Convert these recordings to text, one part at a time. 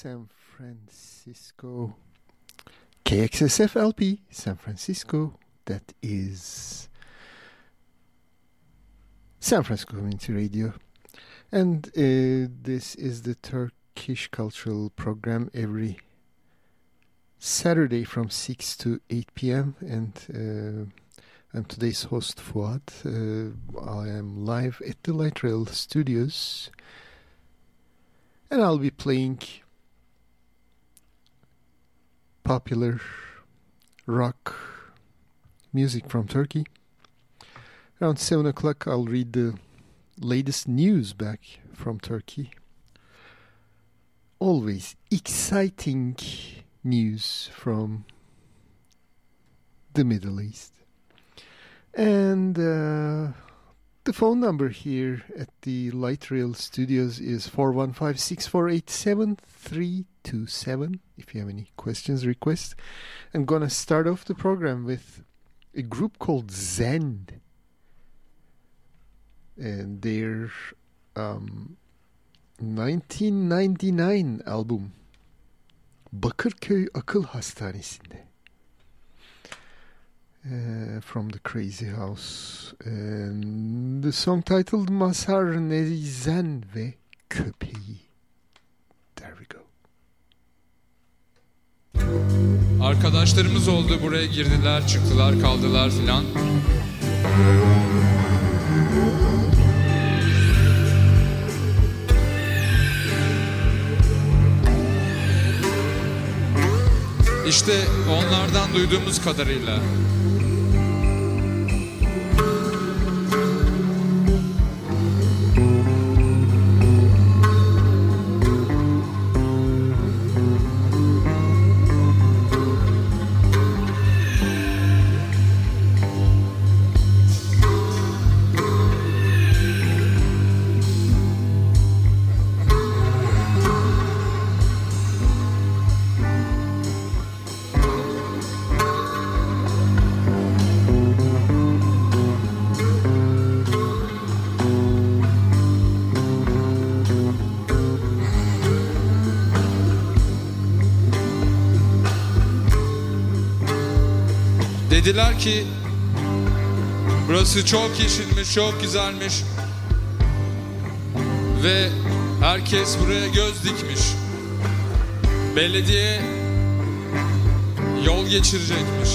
San Francisco. KXSF LP, San Francisco. That is San Francisco Community Radio. And uh, this is the Turkish Cultural Program every Saturday from 6 to 8 p.m. And uh, I'm today's host, Fuad. Uh, I am live at the Light Rail Studios. And I'll be playing popular rock music from Turkey. Around 7 o'clock, I'll read the latest news back from Turkey. Always exciting news from the Middle East. And uh, the phone number here at the Light Rail Studios is 415 648 7327. If you have any questions, requests. I'm going to start off the program with a group called Zen. And their um, 1999 album Bakırköy Akıl Hastanesi'nde. Uh, from the Crazy House. And the song titled Mazhar Neyzen ve Köpeği. There we go. Arkadaşlarımız oldu buraya girdiler çıktılar kaldılar filan. İşte onlardan duyduğumuz kadarıyla Dediler ki burası çok yeşilmiş, çok güzelmiş. Ve herkes buraya göz dikmiş. Belediye yol geçirecekmiş.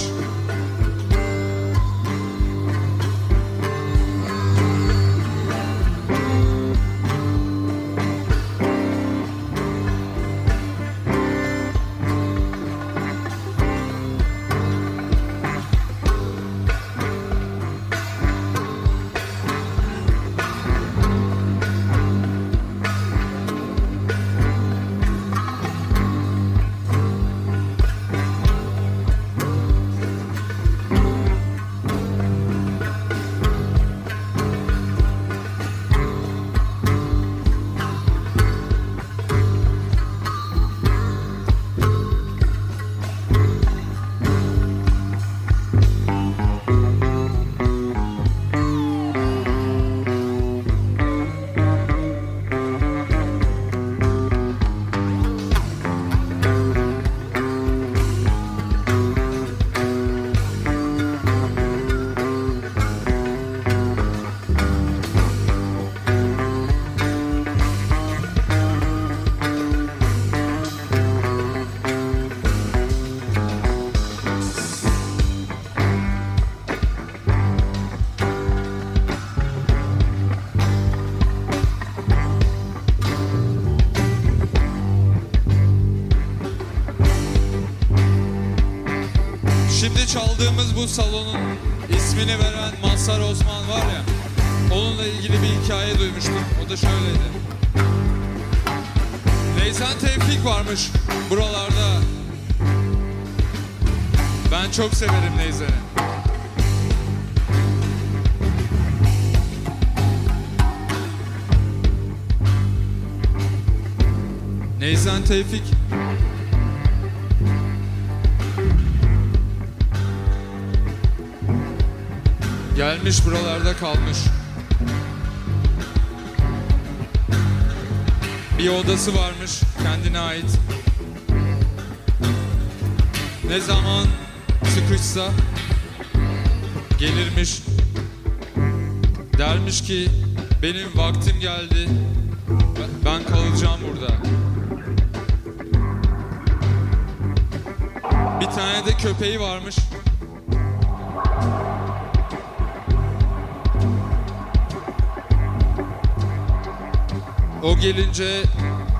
Bu salonun ismini veren Mazhar Osman var ya Onunla ilgili bir hikaye duymuştum. O da şöyleydi. Neyzen Tevfik varmış buralarda. Ben çok severim Neyzen'i. Neyzen Tevfik Gelmiş buralarda kalmış. Bir odası varmış kendine ait. Ne zaman sıkışsa gelirmiş. Dermiş ki benim vaktim geldi. Ben kalacağım burada. Bir tane de köpeği varmış. O gelince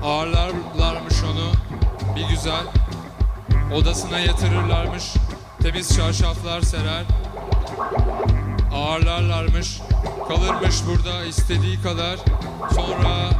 ağırlarlarmış onu bir güzel. Odasına yatırırlarmış. Temiz çarşaflar serer. Ağırlarlarmış. Kalırmış burada istediği kadar. Sonra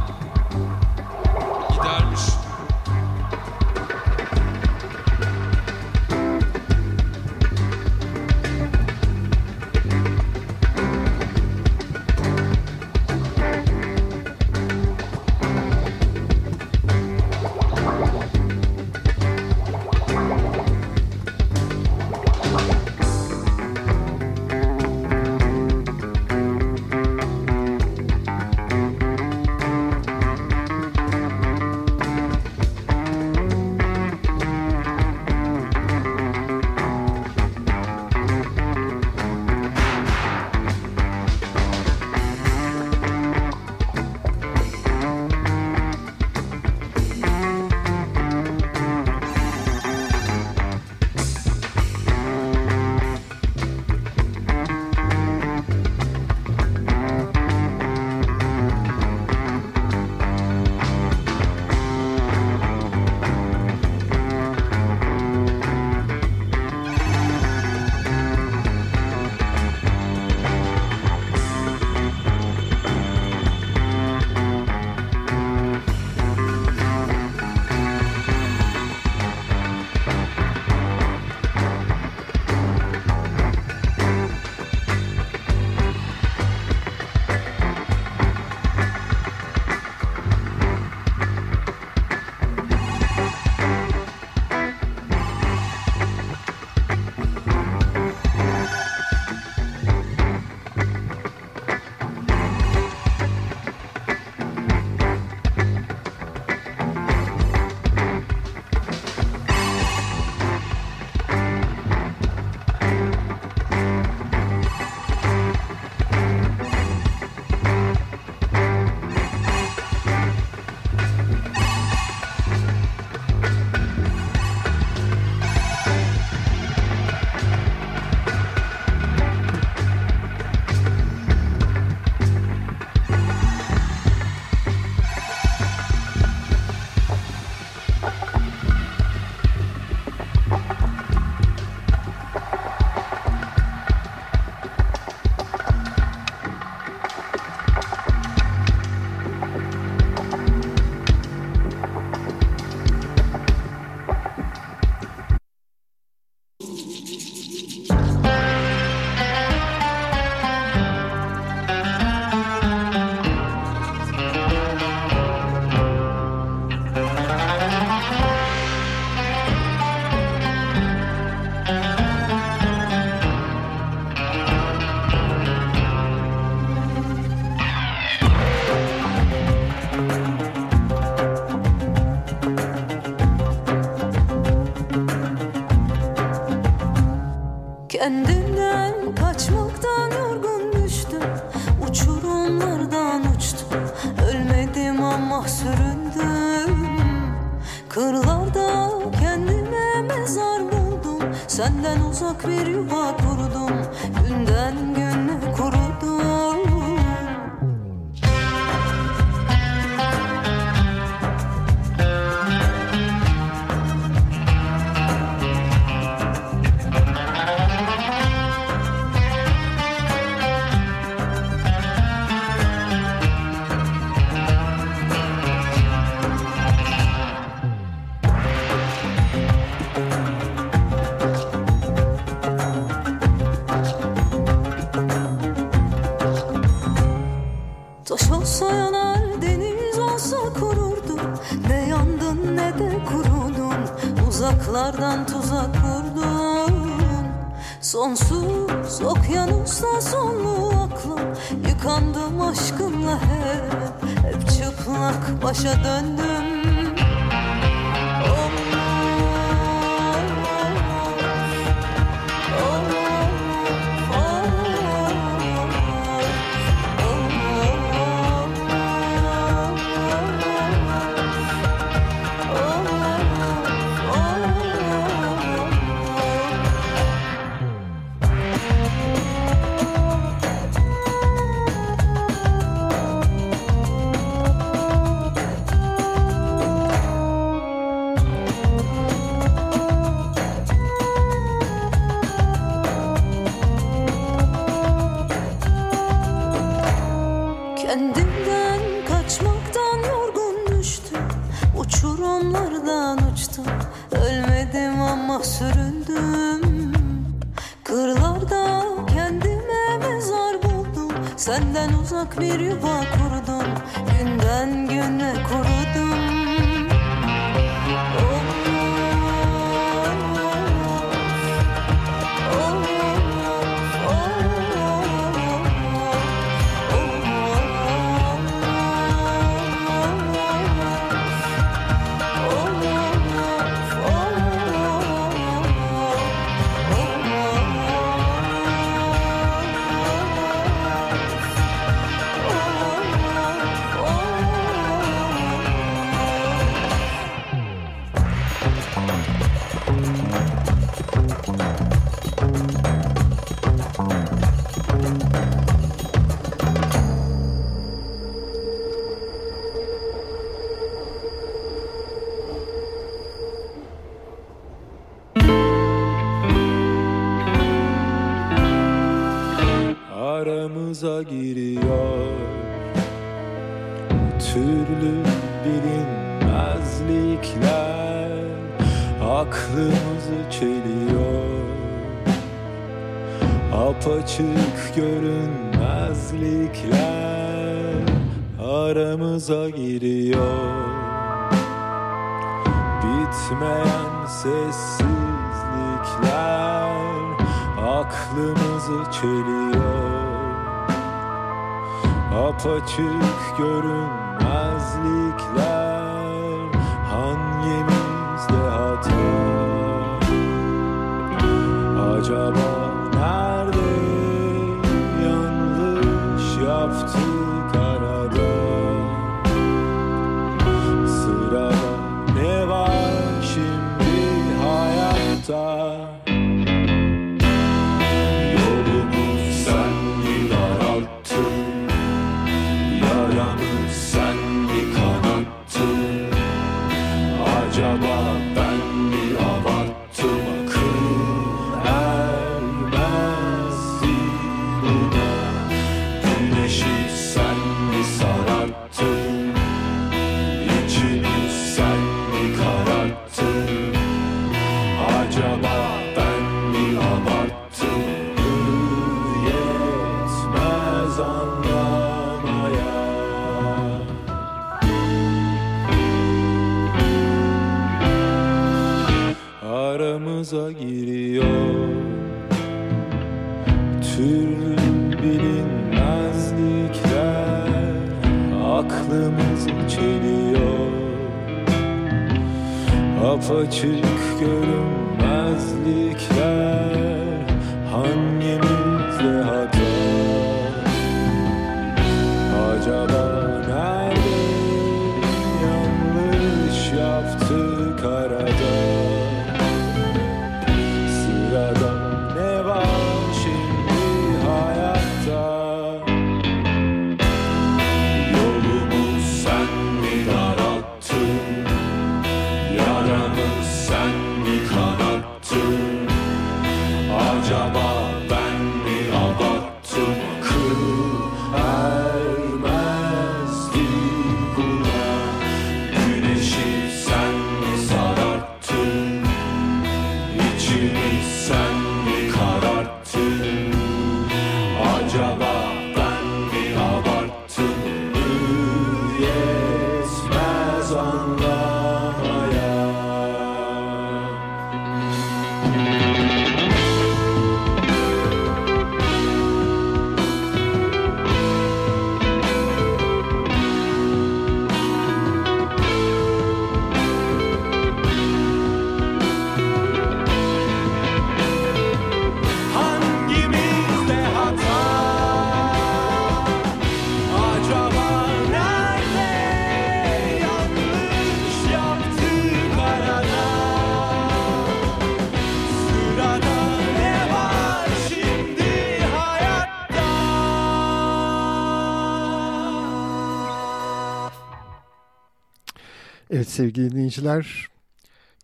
sevgili dinleyiciler,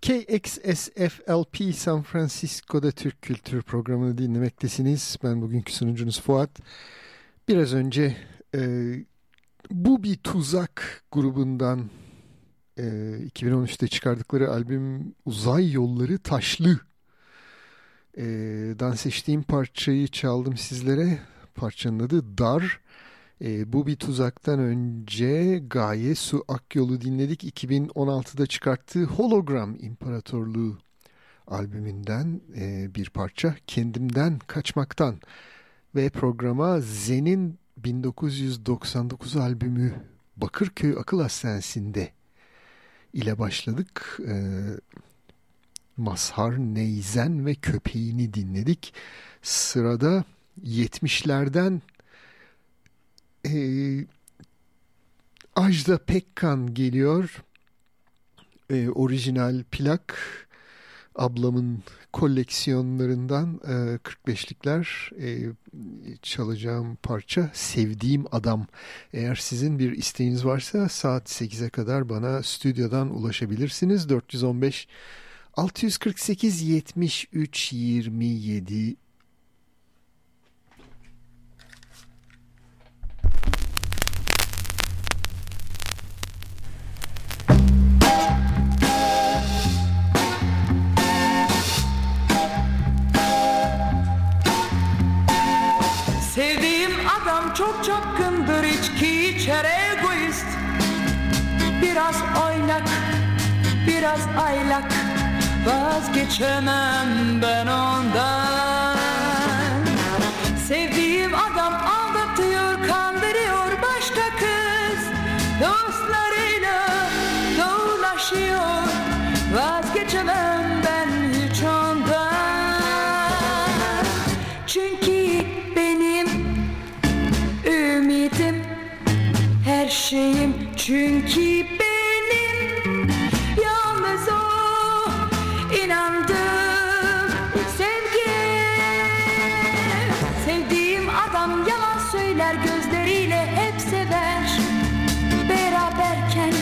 KXSFLP San Francisco'da Türk Kültür Programı'nı dinlemektesiniz. Ben bugünkü sunucunuz Fuat. Biraz önce e, Bu Bir Tuzak grubundan e, 2013'te çıkardıkları albüm Uzay Yolları Taşlı e, dan seçtiğim parçayı çaldım sizlere. Parçanın adı Dar. E, bu bir tuzaktan önce Gaye Su Akyol'u dinledik. 2016'da çıkarttığı Hologram İmparatorluğu albümünden e, bir parça. Kendimden Kaçmaktan ve programa Zen'in 1999 albümü Bakırköy Akıl Hastanesi'nde ile başladık. E, Mazhar Neyzen ve Köpeğini dinledik. Sırada 70'lerden e, Ajda Pekkan geliyor. E, orijinal plak ablamın koleksiyonlarından e, 45'likler e, çalacağım parça Sevdiğim Adam. Eğer sizin bir isteğiniz varsa saat 8'e kadar bana stüdyodan ulaşabilirsiniz. 415 648 73 27 Biraz oynak, biraz aylak. Vazgeçemem ben ondan şeyim Çünkü benim yalnız o inandım. Sevgi. Sevdiğim adam yalan söyler gözleriyle hep sever. Beraberken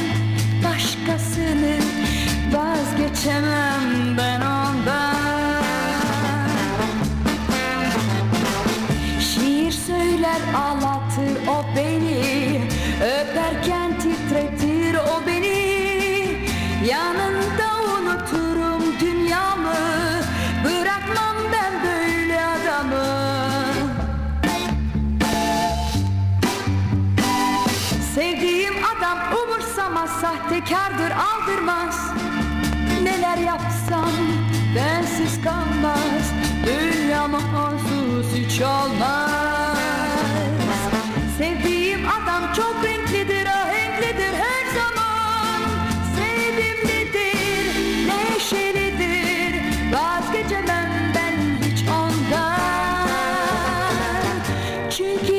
başkasını vazgeçemem bensiz kalmaz. Dünyam onsuz hiç olmaz. Sevdiğim adam çok renklidir ahenklidir her zaman. Sevimlidir, neşelidir. Vazgeçemem ben hiç ondan. Çünkü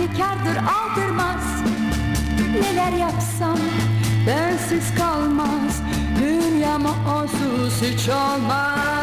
sahtekardır aldırmaz. Neler yapsam bensiz kalmaz. Dünyama onsuz hiç olmaz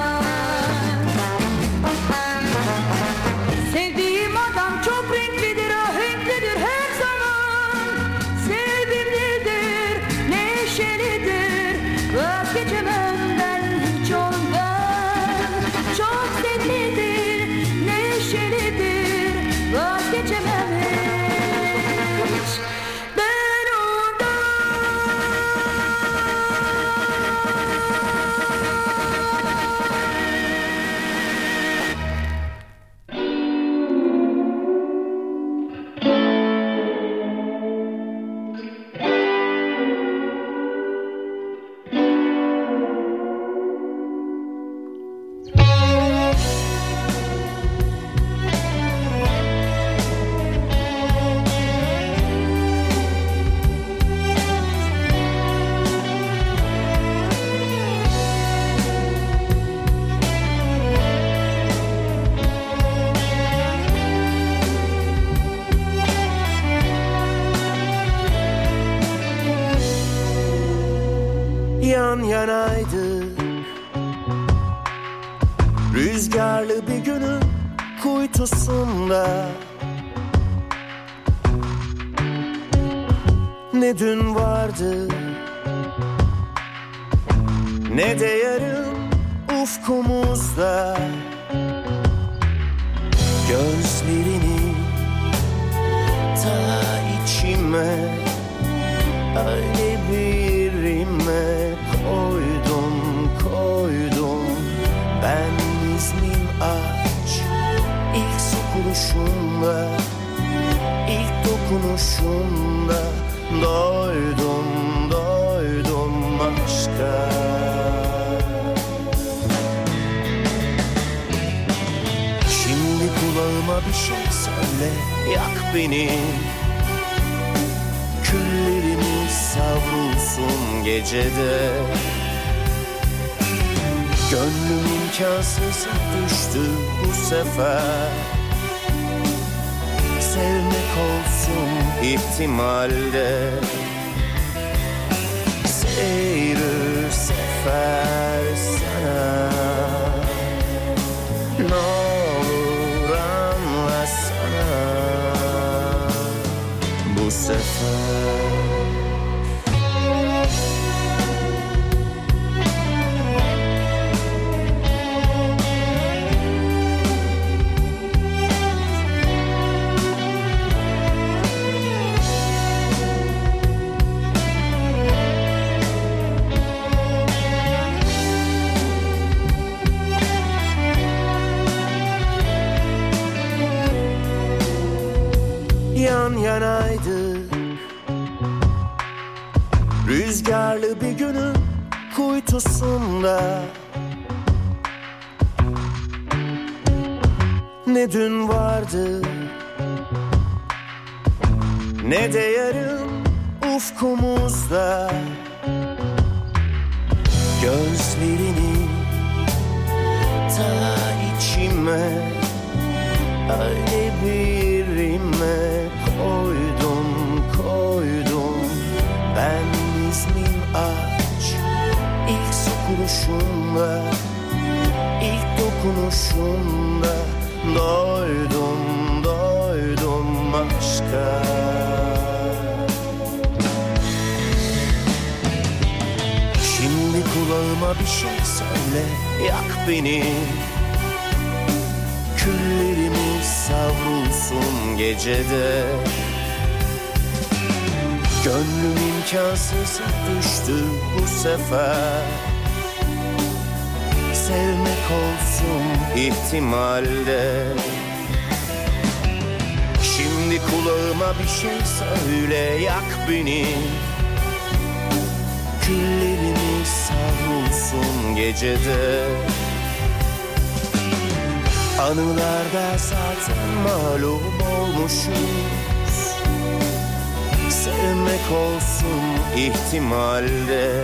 vardı. Ne de yarın ufkumuzda. Gözlerini ta içime Öyle birime koydum koydum. Ben ismim aç ilk sokuluşunda ilk dokunuşunda Doydum doydum aşka. Şimdi kulağıma bir şey söyle yak beni. Küllerimiz savrulsun gecede. Gönlüm imkansız düştü bu sefer Sevmek olsun ihtimalde. Şimdi kulağıma bir şey söyle yak beni. Küllerimiz savrulsun gecede. Anılarda zaten malum olmuşuz. Sevmek olsun ihtimalde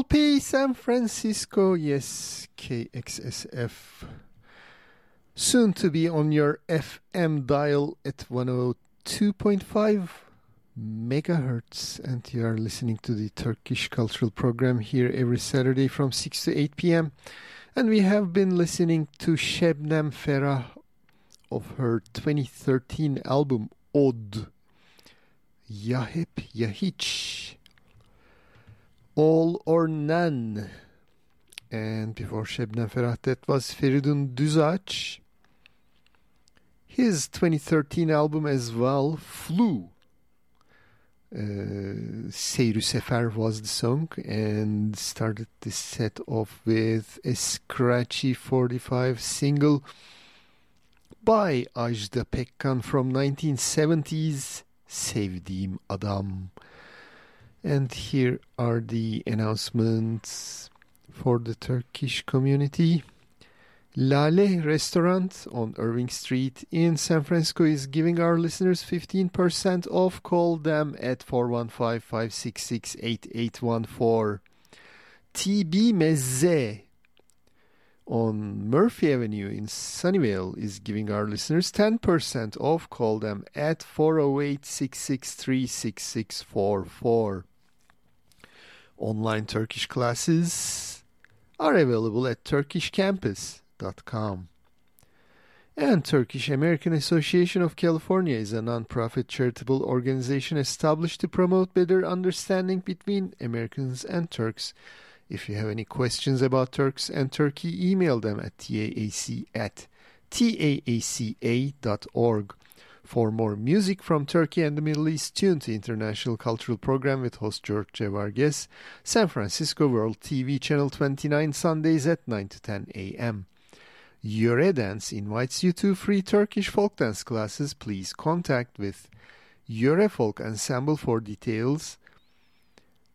KXSFLP San Francisco. Yes, KXSF. Soon to be on your FM dial at 102.5 megahertz. And you are listening to the Turkish Cultural Program here every Saturday from 6 to 8 p.m. And we have been listening to Şebnem Ferah of her 2013 album Od. Ya hep. All or None. And before Şebnem Ferah, that was Feridun Düzağaç. His 2013 album as well, Flew. Uh, Seyrüsefer was the song and started this set off with a scratchy 45 single by Ajda Pekkan from 1970s, Sevdiğim Adam. And here are the announcements for the Turkish community. Lale Restaurant on Irving Street in San Francisco is giving our listeners 15% off. Call them at 415 566 8814. TB Mezze on Murphy Avenue in Sunnyvale is giving our listeners 10% off. Call them at 408 663 6644. Online Turkish classes are available at turkishcampus.com. And Turkish American Association of California is a nonprofit charitable organization established to promote better understanding between Americans and Turks. If you have any questions about Turks and Turkey, email them at taac at taaca.org. For more music from Turkey and the Middle East, tune to International Cultural Program with host George Vargas, San Francisco World TV Channel 29, Sundays at 9 to 10 a.m. Yöre Dance invites you to free Turkish folk dance classes. Please contact with Yöre Folk Ensemble for details.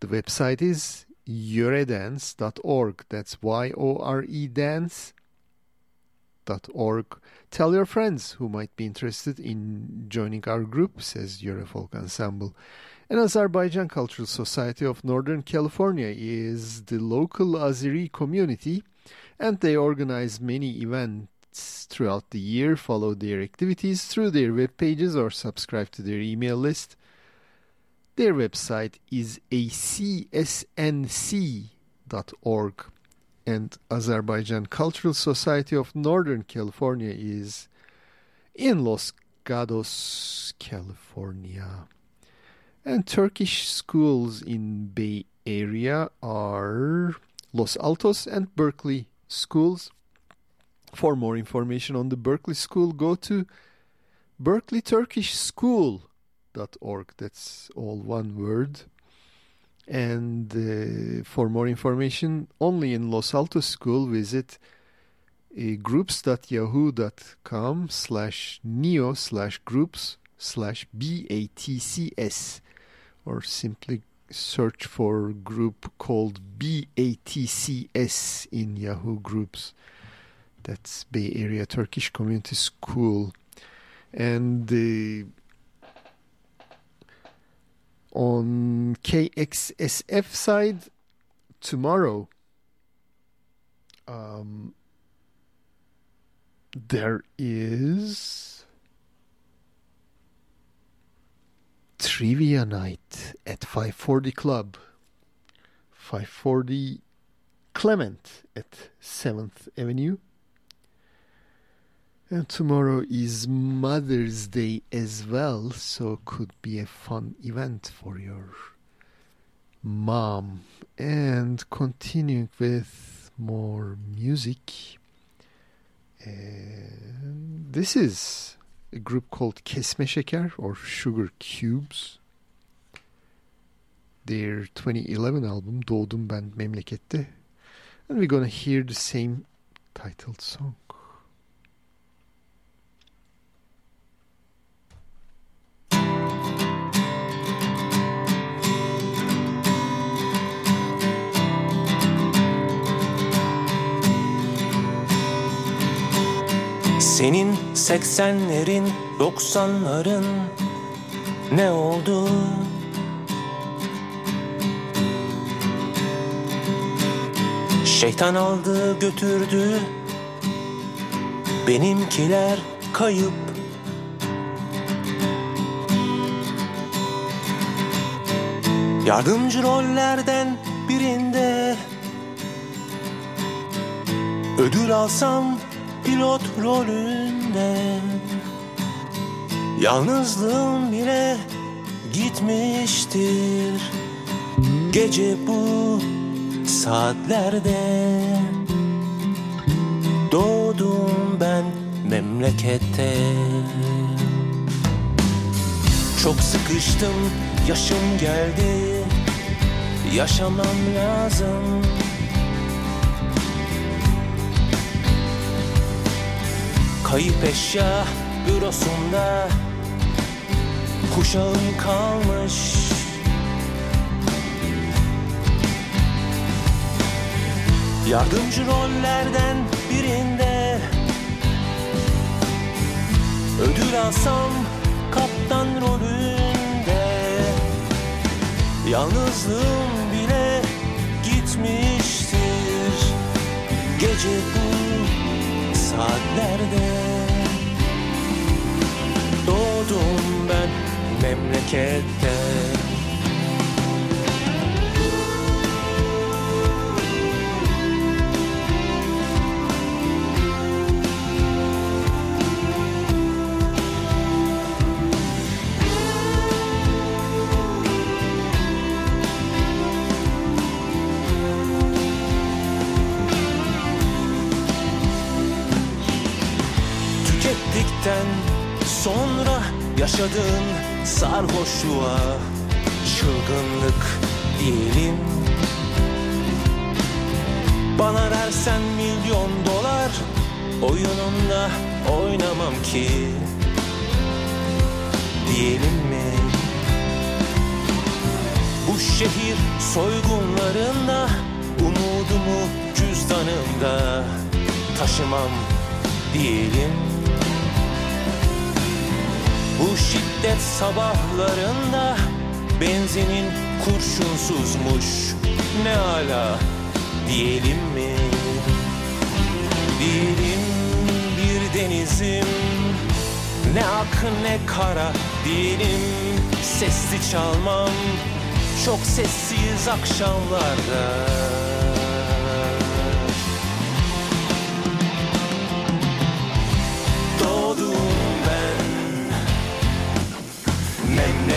The website is yoredance.org. That's Y-O-R-E dance.org. Tell your friends who might be interested in joining our group, says Yöre Folk Ensemble. And Azerbaijan Cultural Society of Northern California is the local Azeri community and they organize many events throughout the year. Follow their activities through their web pages or subscribe to their email list. Their website is acsnc.org and Azerbaijan Cultural Society of Northern California is in Los Gatos, California. And Turkish schools in Bay Area are Los Altos and Berkeley schools. For more information on the Berkeley School, go to berkeleyturkishschool.org. That's all one word. And uh, for more information, only in Los Altos School, visit uh, groups.yahoo.com slash neo slash groups slash BATCS or simply search for group called BATCS in Yahoo Groups. That's Bay Area Turkish Community School. And uh, on KXSF side, tomorrow, um, there is trivia night at 540 Club. 540 Clement at 7th Avenue. And tomorrow is Mother's Day as well, so could be a fun event for your mom. And continuing with more music. And this is a group called Kesmeşeker or Sugar Cubes. Their 2011 album Doğdum Ben Memlekette. And we're gonna hear the same titled song. Senin seksenlerin, doksanların ne oldu? Şeytan aldı götürdü Benimkiler kayıp Yardımcı rollerden birinde Ödül alsam pilot rolünde. Yalnızlığım bile gitmiştir Gece bu saatlerde. Doğdum ben memlekette Çok sıkıştım yaşım geldi. Yaşamam lazım Kayıp eşya bürosunda Kuşağım kalmış. Yardımcı rollerden birinde Ödül alsam kaptan rolünde. Yalnızlığım bile gitmiştir Gece bu saatlerde. Doğdum ben memlekette yaşadın sarhoşluğa Çılgınlık diyelim. Bana versen milyon dolar Oyununla oynamam ki. Diyelim mi? Bu şehir soygunlarında Umudumu cüzdanımda Taşımam diyelim Bu şiddet sabahlarında Benzinin kurşunsuzmuş. Ne ala diyelim mi? Diyelim bir denizim. Ne ak ne kara diyelim. Sesli çalmam. Çok sessiz akşamlarda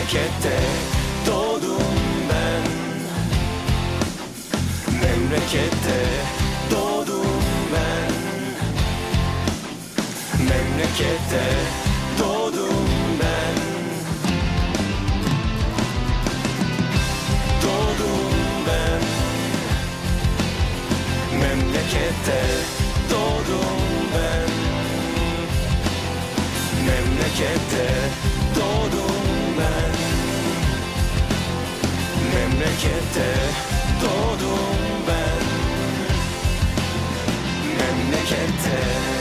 Memlekette doğdum ben. Memlekette doğdum ben. Memlekette doğdum ben. Doğdum ben. Memlekette doğdum ben. Memlekette Memlekette doğdum ben. Memlekette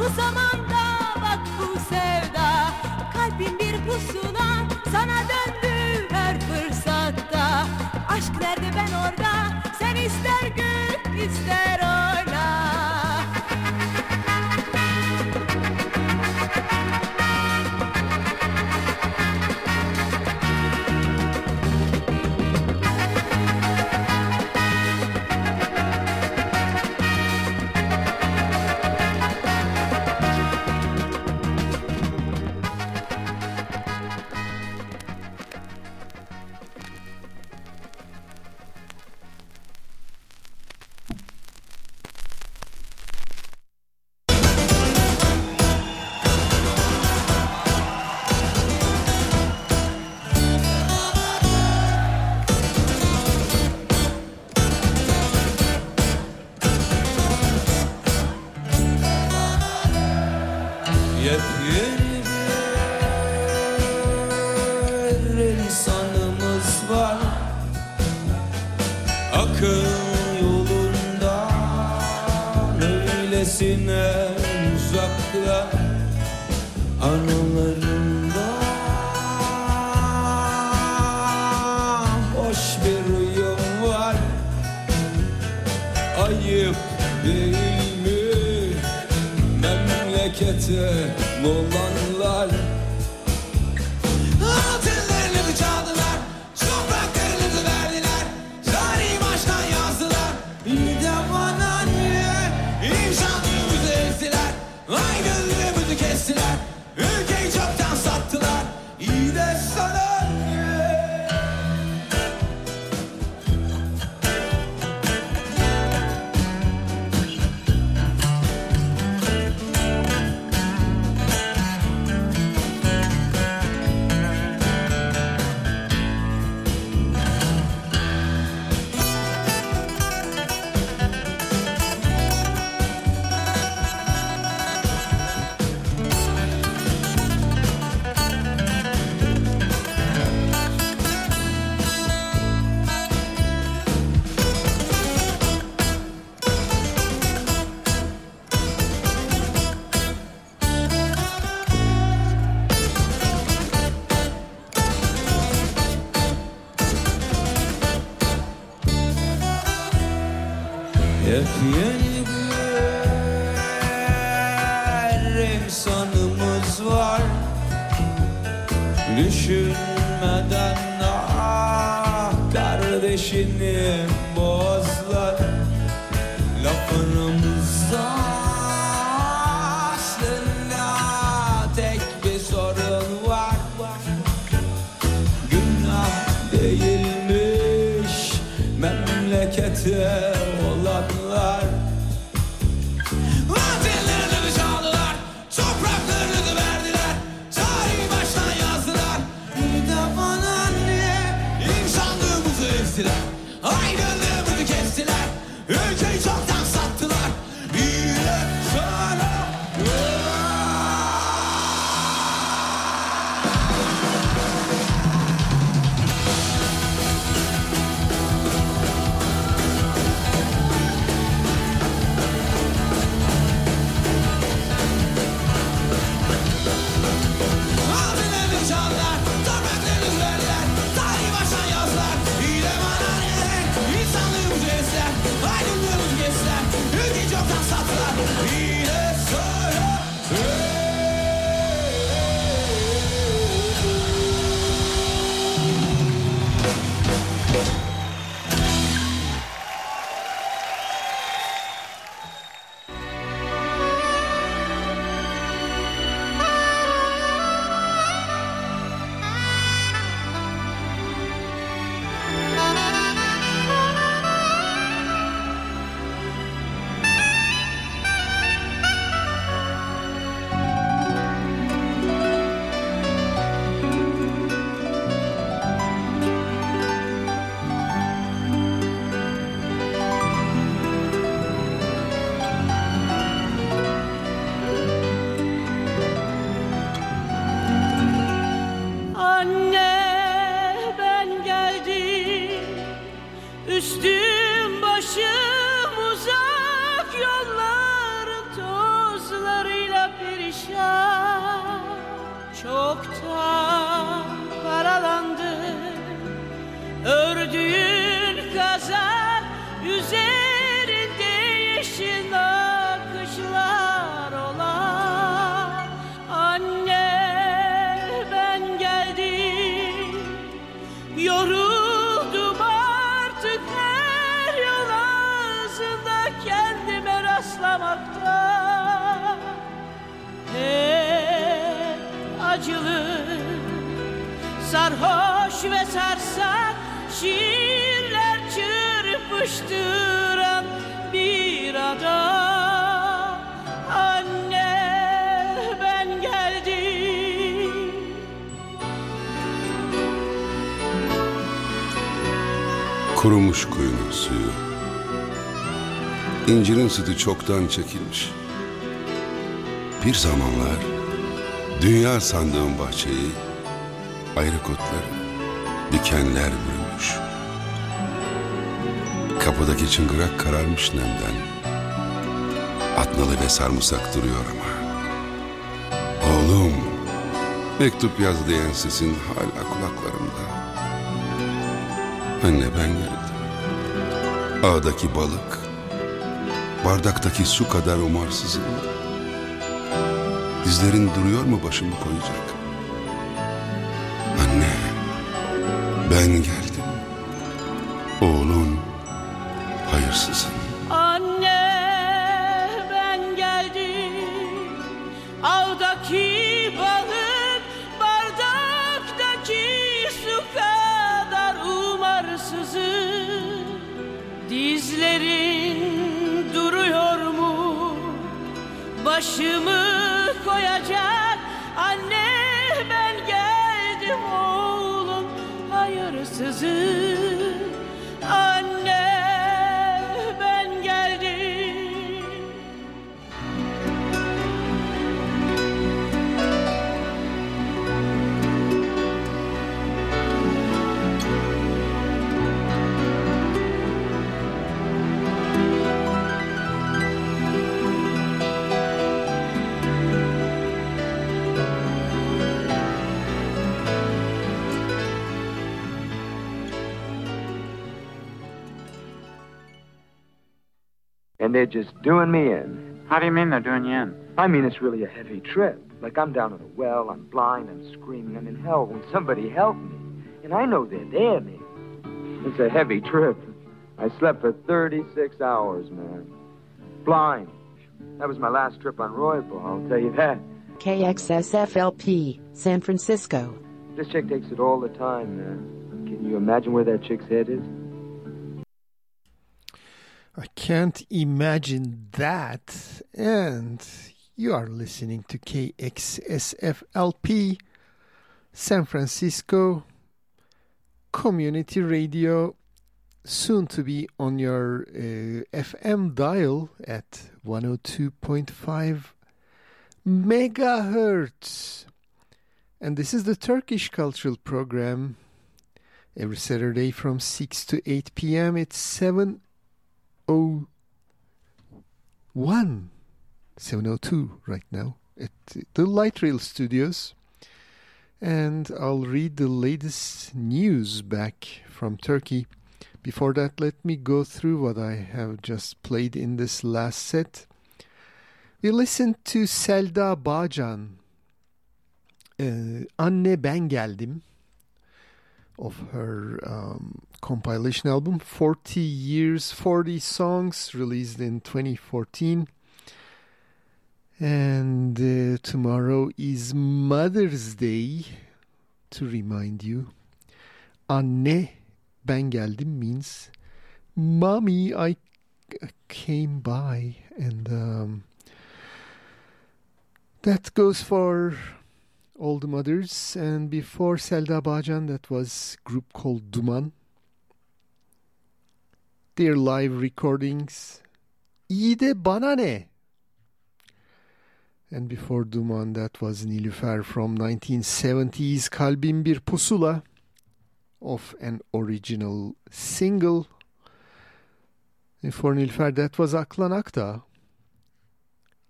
bu zamanda Sütü çoktan çekilmiş. Bir zamanlar dünya sandığım bahçeyi ayrı kotları, dikenler bürümüş. Kapıdaki çıngırak kararmış nemden. Atnalı ve sarımsak duruyor ama. Oğlum, mektup yaz diyen sesin hala kulaklarımda. Anne ben geldim. Ağdaki balık, bardaktaki su kadar umarsızım. Dizlerin duruyor mu başımı koyacak? Anne, ben geldim. And they're just doing me in. How do you mean they're doing you in? I mean, it's really a heavy trip. Like I'm down in a well, I'm blind, I'm screaming, I'm in hell. When somebody help me, and I know they're there, man. It's a heavy trip. I slept for 36 hours, man. Blind. That was my last trip on Royal, I'll tell you that. KXSFLP, San Francisco. This chick takes it all the time, man. Can you imagine where that chick's head is? I can't imagine that. And you are listening to KXSFLP San Francisco Community Radio, soon to be on your uh, FM dial at 102.5 megahertz. And this is the Turkish Cultural Program. Every Saturday from 6 to 8 p.m. It's 7 701 702 right now at the Light Rail Studios. And I'll read the latest news back from Turkey. Before that, let me go through what I have just played in this last set. We listened to Selda Bağcan, uh, Anne Ben Geldim, of her um, compilation album 40 Years, 40 Songs, released in 2014. And uh, tomorrow is Mother's Day, to remind you. Anne ben geldim means mommy I came by and um, that goes for all the mothers and before Selda Bağcan that was group called Duman their live recordings İyi de bana ne and before Duman that was Nilüfer from 1970s Kalbim bir pusula of an original single. and For Nilüfer that was Aklan Akdağ.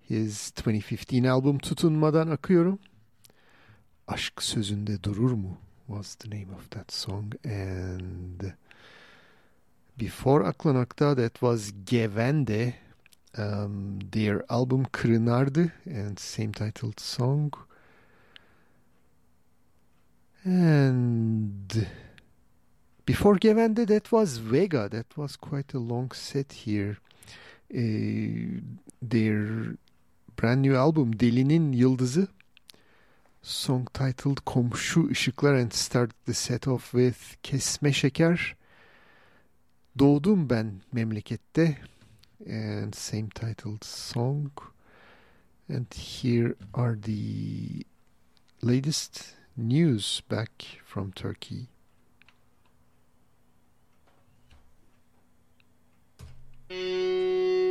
His 2015 album Tutunmadan Akıyorum. Aşk sözünde durur mu was the name of that song and before Aklan Akdağ that was Gevende um, their album Kırınardı and same titled song and before Gevende, that was Vega. That was quite a long set here. Uh, their brand new album Delinin Yıldızı. Song titled Komşu Işıklar and started the set off with Kesmeşeker. Doğdum ben memlekette and same titled song. And here are the latest news back from Turkey.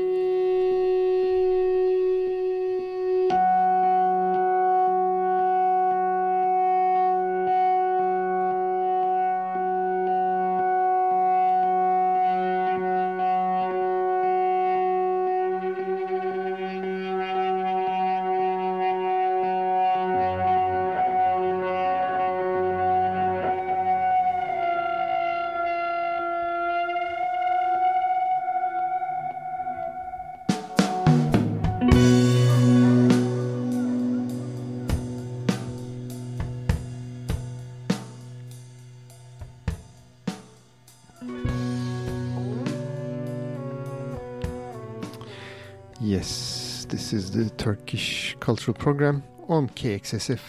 the Turkish Cultural Program on KXSF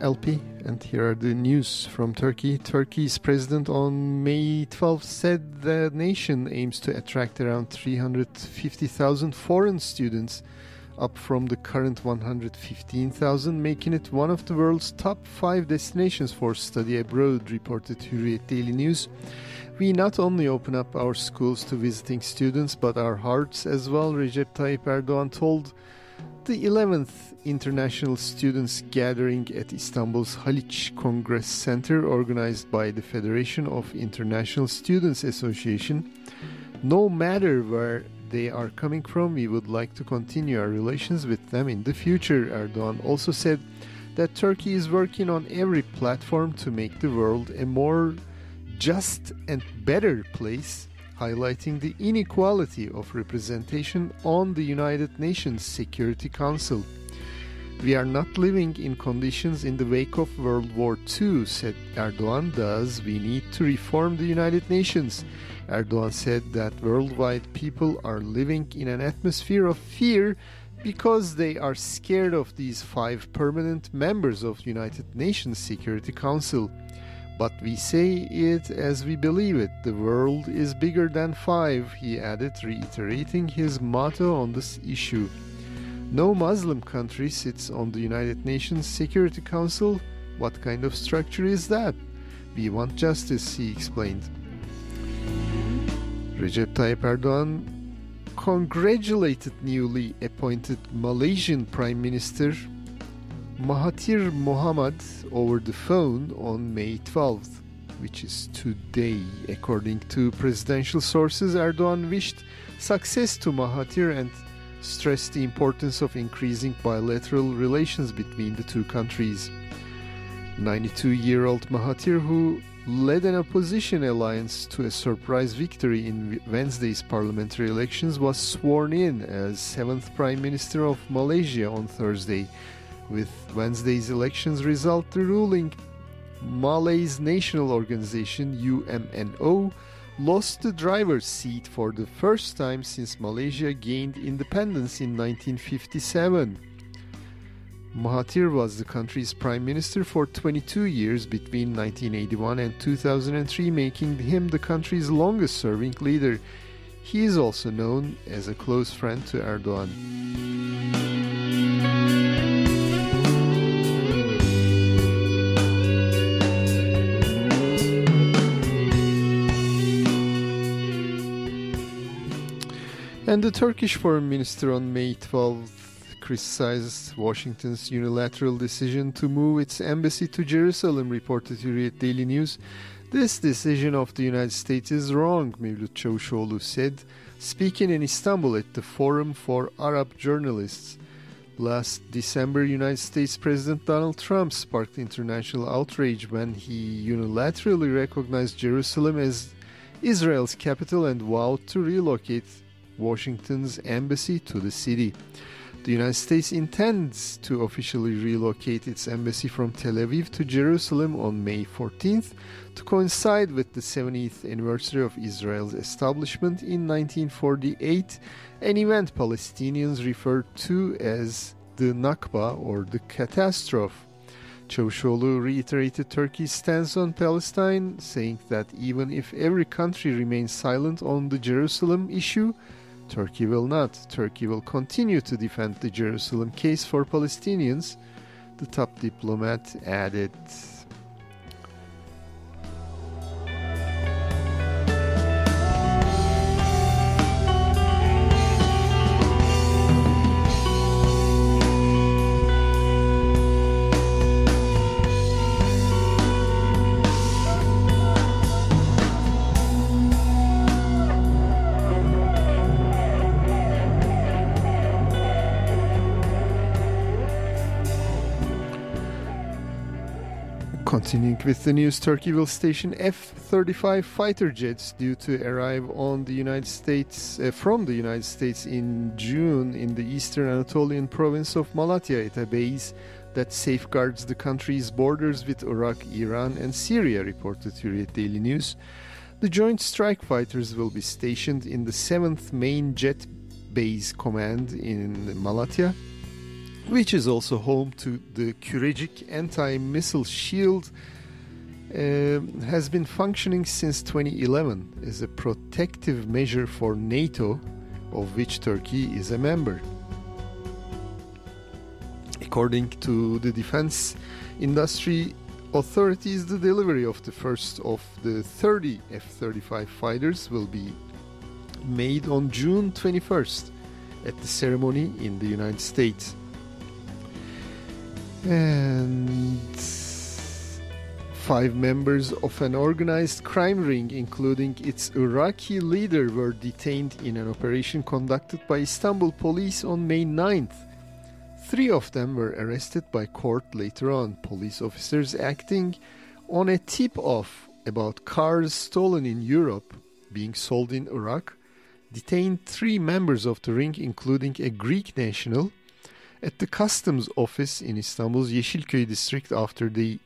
LP, and here are the news from Turkey. Turkey's president on May 12 said the nation aims to attract around 350,000 foreign students, up from the current 115,000, making it one of the world's top five destinations for study abroad, reported Hürriyet Daily News. We not only open up our schools to visiting students, but our hearts as well, Recep Tayyip Erdogan told the 11th International Students Gathering at Istanbul's Haliç Congress Center, organized by the Federation of International Students Association. No matter where they are coming from, we would like to continue our relations with them in the future, Erdogan also said that Turkey is working on every platform to make the world a more just and better place, highlighting the inequality of representation on the United Nations Security Council. We are not living in conditions in the wake of World War II, said Erdogan. Thus, we need to reform the United Nations. Erdogan said that worldwide people are living in an atmosphere of fear because they are scared of these five permanent members of United Nations Security Council. But we say it as we believe it. The world is bigger than five, he added, reiterating his motto on this issue. No Muslim country sits on the United Nations Security Council. What kind of structure is that? We want justice, he explained. Recep Tayyip Erdogan congratulated newly appointed Malaysian Prime Minister Mahathir Mohamad over the phone on May 12th, which is today. According to presidential sources, Erdogan wished success to Mahathir and stressed the importance of increasing bilateral relations between the two countries. 92 year old Mahathir, who led an opposition alliance to a surprise victory in Wednesday's parliamentary elections, was sworn in as seventh Prime Minister of Malaysia on Thursday. With Wednesday's elections result, ruling Malay's national organization UMNO lost the driver's seat for the first time since Malaysia gained independence in 1957. Mahathir was the country's prime minister for 22 years between 1981 and 2003, making him the country's longest serving leader. He is also known as a close friend to Erdogan. And the Turkish foreign minister on May 12th criticized Washington's unilateral decision to move its embassy to Jerusalem, reported Hürriyet Daily News. This decision of the United States is wrong, Mevlut Çavuşoğlu said, speaking in Istanbul at the Forum for Arab Journalists. Last December, United States President Donald Trump sparked international outrage when he unilaterally recognized Jerusalem as Israel's capital and vowed to relocate Washington's embassy to the city. The United States intends to officially relocate its embassy from Tel Aviv to Jerusalem on May 14th to coincide with the 70th anniversary of Israel's establishment in 1948, an event Palestinians refer to as the Nakba or the catastrophe. Çavuşoğlu reiterated Turkey's stance on Palestine, saying that even if every country remains silent on the Jerusalem issue, Turkey will not. Turkey will continue to defend the Jerusalem case for Palestinians, the top diplomat added. Continuing with the news, Turkey will station F-35 fighter jets due to arrive on the United States uh, from the United States in June in the eastern Anatolian province of Malatya at a base that safeguards the country's borders with Iraq, Iran, and Syria, reported Hürriyet Daily News. The Joint Strike Fighters will be stationed in the 7th Main Jet Base Command in Malatya which is also home to the Kürecik anti-missile shield, uh, has been functioning since 2011 as a protective measure for NATO, of which Turkey is a member. According to the defense industry authorities, the delivery of the first of the 30 F-35 fighters will be made on June 21st at the ceremony in the United States. And five members of an organized crime ring, including its Iraqi leader, were detained in an operation conducted by Istanbul police on May 9th. Three of them were arrested by court later on. Police officers acting on a tip off about cars stolen in Europe being sold in Iraq detained three members of the ring, including a Greek national at the customs office in Istanbul's Yeşilköy district after they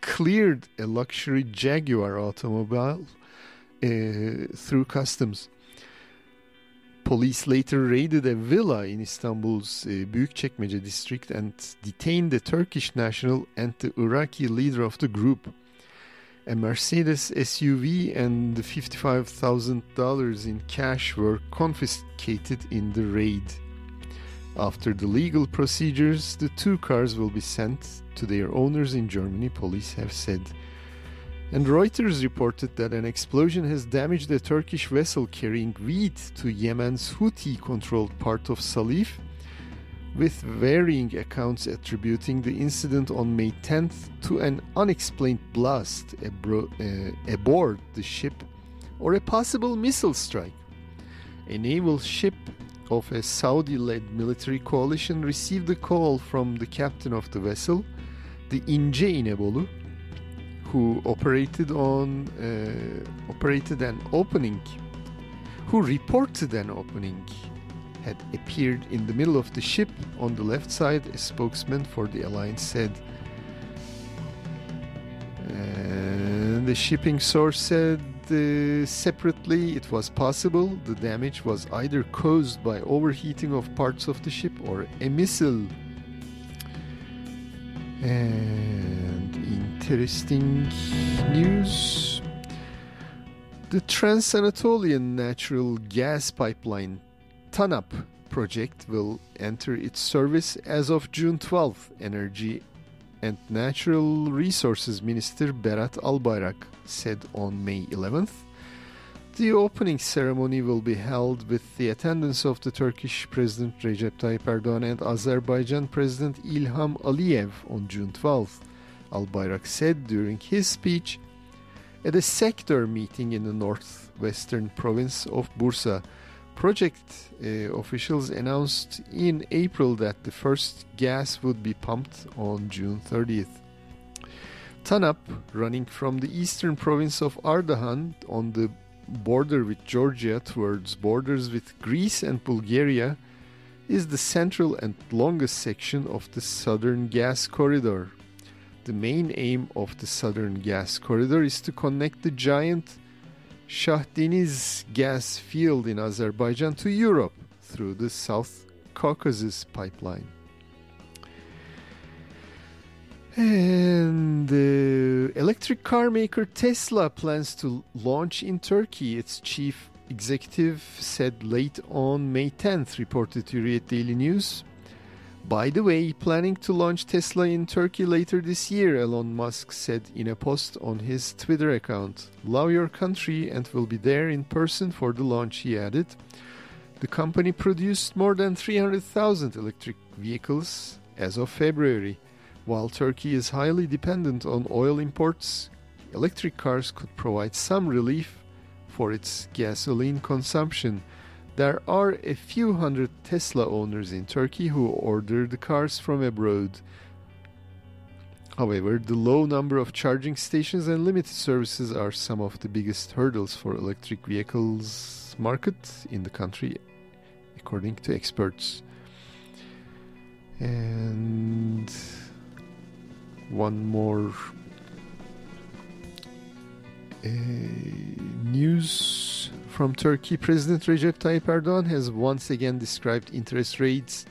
cleared a luxury Jaguar automobile uh, through customs. Police later raided a villa in Istanbul's uh, Büyükçekmece district and detained the Turkish national and the Iraqi leader of the group. A Mercedes SUV and $55,000 in cash were confiscated in the raid. After the legal procedures, the two cars will be sent to their owners in Germany, police have said. And Reuters reported that an explosion has damaged a Turkish vessel carrying wheat to Yemen's Houthi controlled part of Salif, with varying accounts attributing the incident on May 10th to an unexplained blast abro- uh, aboard the ship or a possible missile strike. A naval ship of a Saudi led military coalition received a call from the captain of the vessel, the İnce İnebolu, who operated on uh, operated an opening, who reported an opening, had appeared in the middle of the ship on the left side. A spokesman for the alliance said. And the shipping source said uh, separately it was possible the damage was either caused by overheating of parts of the ship or a missile. And interesting news the Trans Anatolian natural gas pipeline TANAP project will enter its service as of June 12th. Energy and Natural Resources Minister Berat Albayrak said on May 11th. The opening ceremony will be held with the attendance of the Turkish President Recep Tayyip Erdogan and Azerbaijan President Ilham Aliyev on June 12th. Albayrak said during his speech at a sector meeting in the northwestern province of Bursa. Project uh, officials announced in April that the first gas would be pumped on June 30th. TANAP, running from the eastern province of Ardahan on the border with Georgia towards borders with Greece and Bulgaria, is the central and longest section of the Southern Gas Corridor. The main aim of the Southern Gas Corridor is to connect the giant Shah Deniz gas field in Azerbaijan to Europe through the South Caucasus pipeline. And the electric car maker Tesla plans to launch in Turkey. Its chief executive said late on May 10th, reported to Hürriyet Daily News. By the way, planning to launch Tesla in Turkey later this year, Elon Musk said in a post on his Twitter account. Love your country and will be there in person for the launch, he added. The company produced more than 300,000 electric vehicles as of February. While Turkey is highly dependent on oil imports, electric cars could provide some relief for its gasoline consumption. There are a few hundred Tesla owners in Turkey who order the cars from abroad. However, the low number of charging stations and limited services are some of the biggest hurdles for electric vehicles market in the country according to experts. And one more uh, news from Turkey. President Recep Tayyip Erdogan has once again described interest rates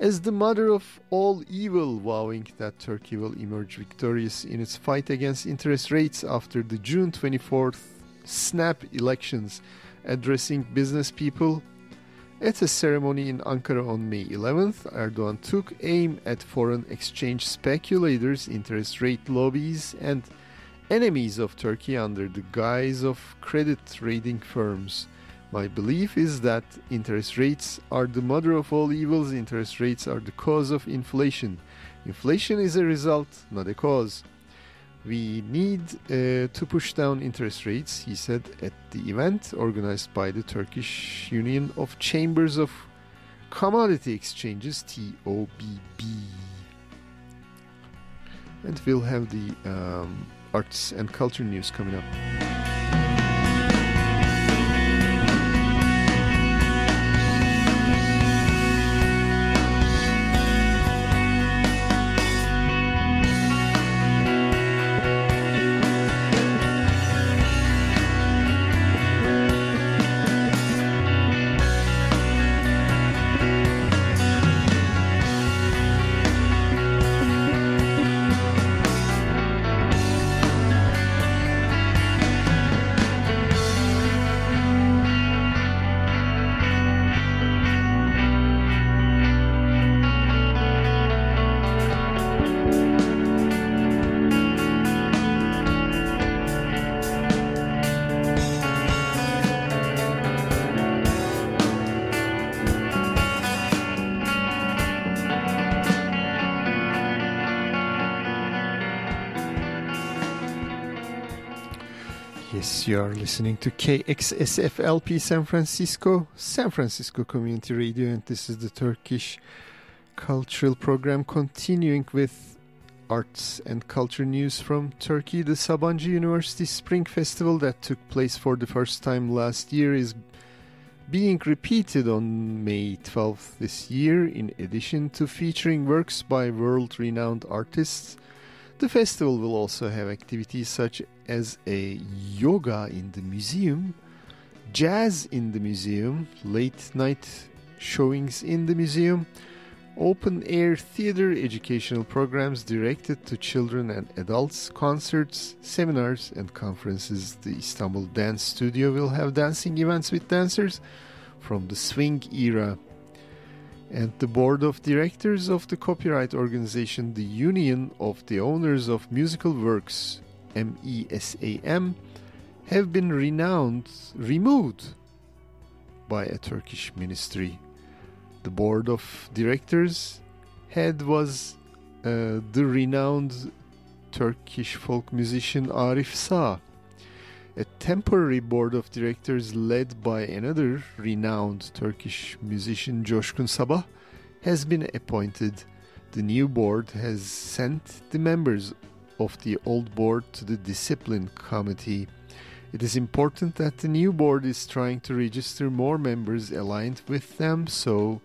as the mother of all evil, vowing that Turkey will emerge victorious in its fight against interest rates after the June 24th snap elections, addressing business people. At a ceremony in Ankara on May 11th, Erdogan took aim at foreign exchange speculators, interest rate lobbies, and enemies of Turkey under the guise of credit rating firms. My belief is that interest rates are the mother of all evils, interest rates are the cause of inflation. Inflation is a result, not a cause. We need uh, to push down interest rates, he said at the event organized by the Turkish Union of Chambers of Commodity Exchanges, TOBB. And we'll have the um, arts and culture news coming up. Listening to KXSFLP San Francisco, San Francisco Community Radio, and this is the Turkish Cultural Program continuing with arts and culture news from Turkey. The Sabancı University Spring Festival that took place for the first time last year is being repeated on May 12th this year. In addition to featuring works by world renowned artists, the festival will also have activities such as a yoga in the museum, jazz in the museum, late night showings in the museum, open air theater educational programs directed to children and adults, concerts, seminars, and conferences. The Istanbul Dance Studio will have dancing events with dancers from the swing era. And the board of directors of the copyright organization, the Union of the Owners of Musical Works, MESAM, have been renowned, removed by a Turkish ministry the board of directors head was uh, the renowned Turkish folk musician Arif Sağ. A temporary board of directors led by another renowned Turkish musician Coşkun Sabah has been appointed. The new board has sent the members of the old board to the discipline committee. It is important that the new board is trying to register more members aligned with them so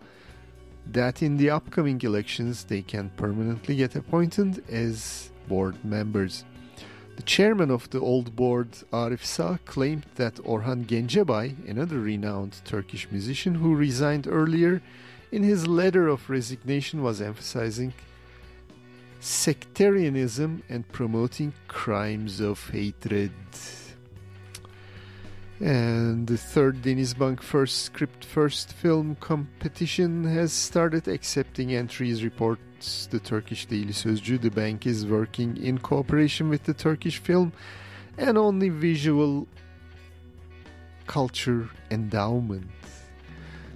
that in the upcoming elections they can permanently get appointed as board members. The chairman of the old board, Arif Sağ, claimed that Orhan Gencebay, another renowned Turkish musician who resigned earlier, in his letter of resignation was emphasizing sectarianism and promoting crimes of hatred. And the third Denizbank First Script First Film competition has started accepting entries, reports the Turkish Daily Sözcü. The bank is working in cooperation with the Turkish Film and Only Visual Culture Endowment.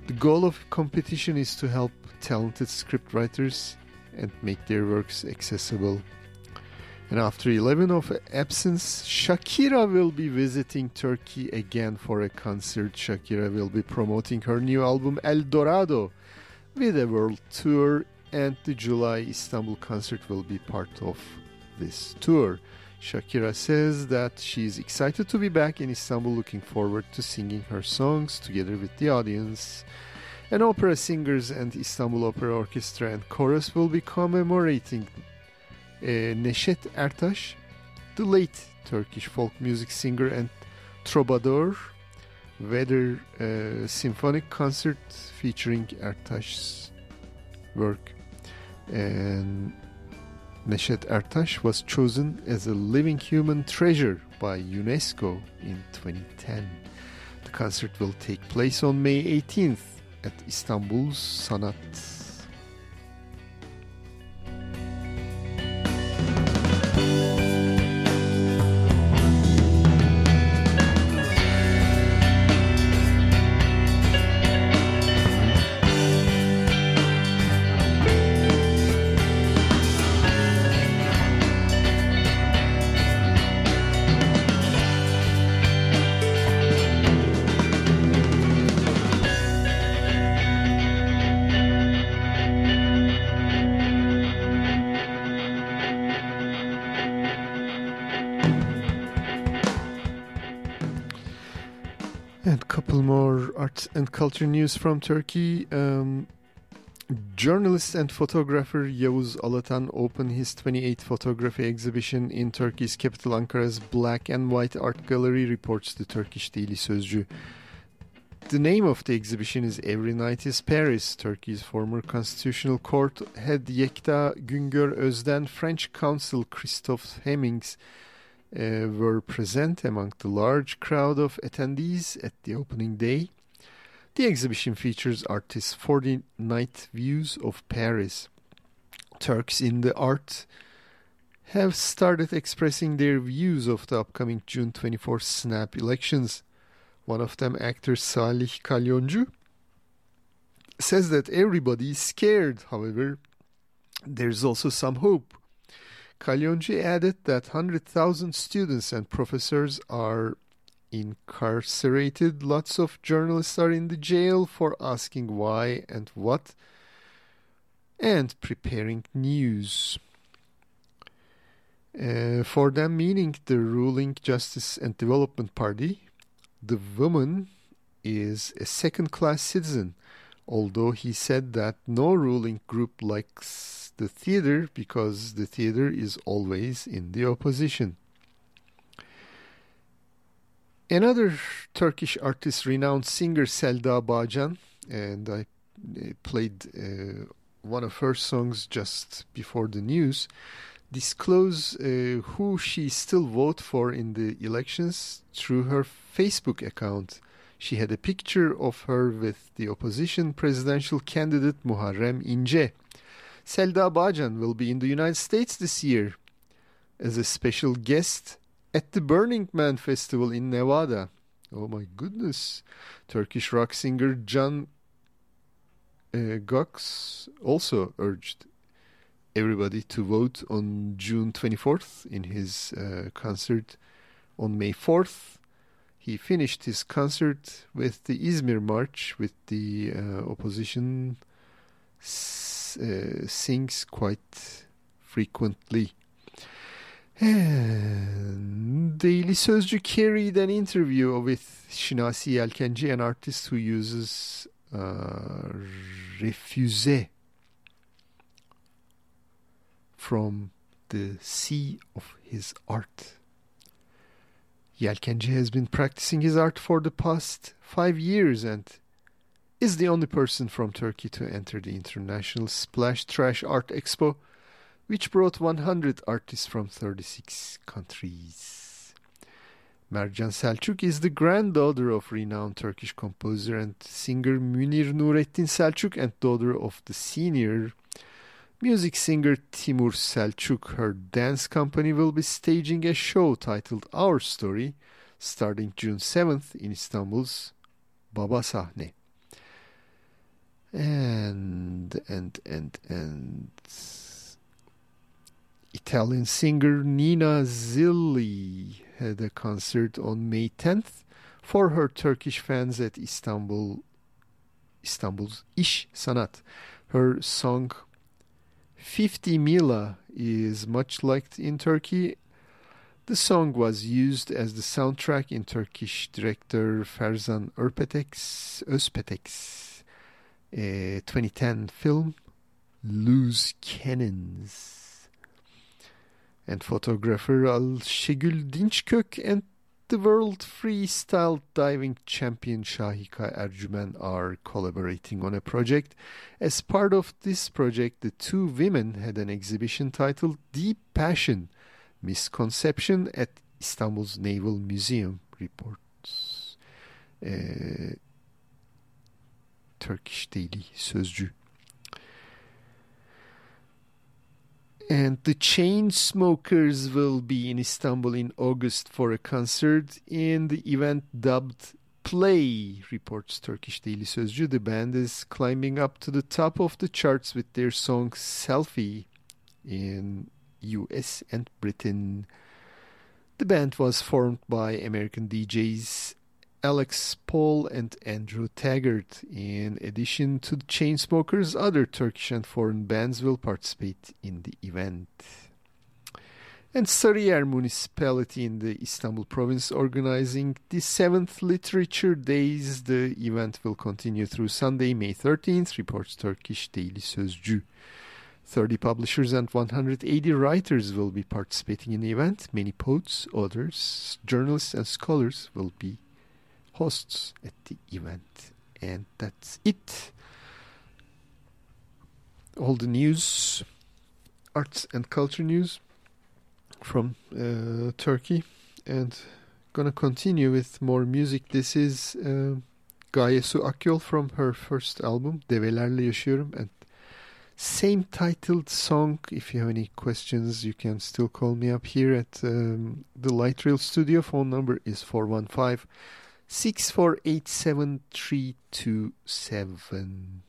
The goal of competition is to help talented scriptwriters and make their works accessible. And after 11 of absence, Shakira will be visiting Turkey again for a concert. Shakira will be promoting her new album El Dorado with a world tour, and the July Istanbul concert will be part of this tour. Shakira says that she is excited to be back in Istanbul, looking forward to singing her songs together with the audience. And opera singers and Istanbul Opera Orchestra and Chorus will be commemorating uh, Neşet Ertaş, the late Turkish folk music singer and troubadour, Weather uh, Symphonic Concert featuring Ertaş's work. And Neşet Ertaş was chosen as a living human treasure by UNESCO in 2010. The concert will take place on May 18th at Istanbul's Sanat culture news from Turkey. Um, journalist and photographer Yavuz Alatan opened his 28th photography exhibition in Turkey's capital Ankara's Black and White Art Gallery, reports the Turkish Daily Sözcü. The name of the exhibition is Every Night is Paris. Turkey's former constitutional court head Yekta Güngör Özden, French consul Christophe Hemmings, uh, were present among the large crowd of attendees at the opening day. The exhibition features artists' 40 night views of Paris. Turks in the art have started expressing their views of the upcoming June 24 snap elections. One of them, actor Salih Kalyoncu, says that everybody is scared. However, there's also some hope. Kalyoncu added that 100,000 students and professors are incarcerated. Lots of journalists are in the jail for asking why and what and preparing news. Uh, for them, meaning the ruling Justice and Development Party, the woman is a second class citizen, although he said that no ruling group likes the theater because the theater is always in the opposition. Another Turkish artist, renowned singer Selda Bağcan, and I played uh, one of her songs just before the news, disclose uh, who she still vote for in the elections through her Facebook account. She had a picture of her with the opposition presidential candidate Muharrem İnce. Selda Bağcan will be in the United States this year as a special guest at the Burning Man Festival in Nevada. Oh my goodness. Turkish rock singer Can uh, Gox also urged everybody to vote on June 24th in his uh, concert on May 4th. He finished his concert with the Izmir March, with the uh, opposition s- uh, sings quite frequently. And Daily Sözcü carried an interview with Şinasi Yelkenci, an artist who uses uh, refuse from the sea of his art. Yelkenci has been practicing his art for the past five years and is the only person from Turkey to enter the International Splash Trash Art Expo, which brought 100 artists from 36 countries. Mercan Selçuk is the granddaughter of renowned Turkish composer and singer Münir Nurettin Selçuk and daughter of the senior music singer Timur Selçuk. Her dance company will be staging a show titled Our Story starting June 7th in Istanbul's Baba Sahne. And, and, and, and Italian singer Nina Zilli had a concert on May 10th for her Turkish fans at Istanbul Istanbul's İş Sanat. Her song 50 Mila is much liked in Turkey. The song was used as the soundtrack in Turkish director Ferzan Özpetek's, Özpetek's uh, 2010 film Loose Cannons and photographer Ayşegül Dinçkök and the world freestyle diving champion Şahika Ercümen are collaborating on a project. As part of this project, the two women had an exhibition titled Deep Passion Misconception at Istanbul's Naval Museum, reports uh, Turkish Daily Sözcü. And the Chainsmokers will be in Istanbul in August for a concert in the event dubbed Play, reports Turkish Daily Sözcü. The band is climbing up to the top of the charts with their song Selfie in US and Britain. The band was formed by American DJs Alex Pall and Andrew Taggart. In addition to the Chainsmokers, other Turkish and foreign bands will participate in the event. And Sarıyer municipality in the Istanbul province organizing the 7th Literature Days. The event will continue through Sunday, May 13th, reports Turkish Daily Sözcü. 30 publishers and 180 writers will be participating in the event. Many poets, authors, journalists, and scholars will be hosts at the event. And that's it. All the news, arts and culture news from uh, Turkey. And gonna continue with more music. This is uh, Gaye Su Akyol from her first album, Develerle Yaşıyorum. And same titled song. If you have any questions, you can still call me up here at um, the Light Rail Studio. Phone number is 415 6487327.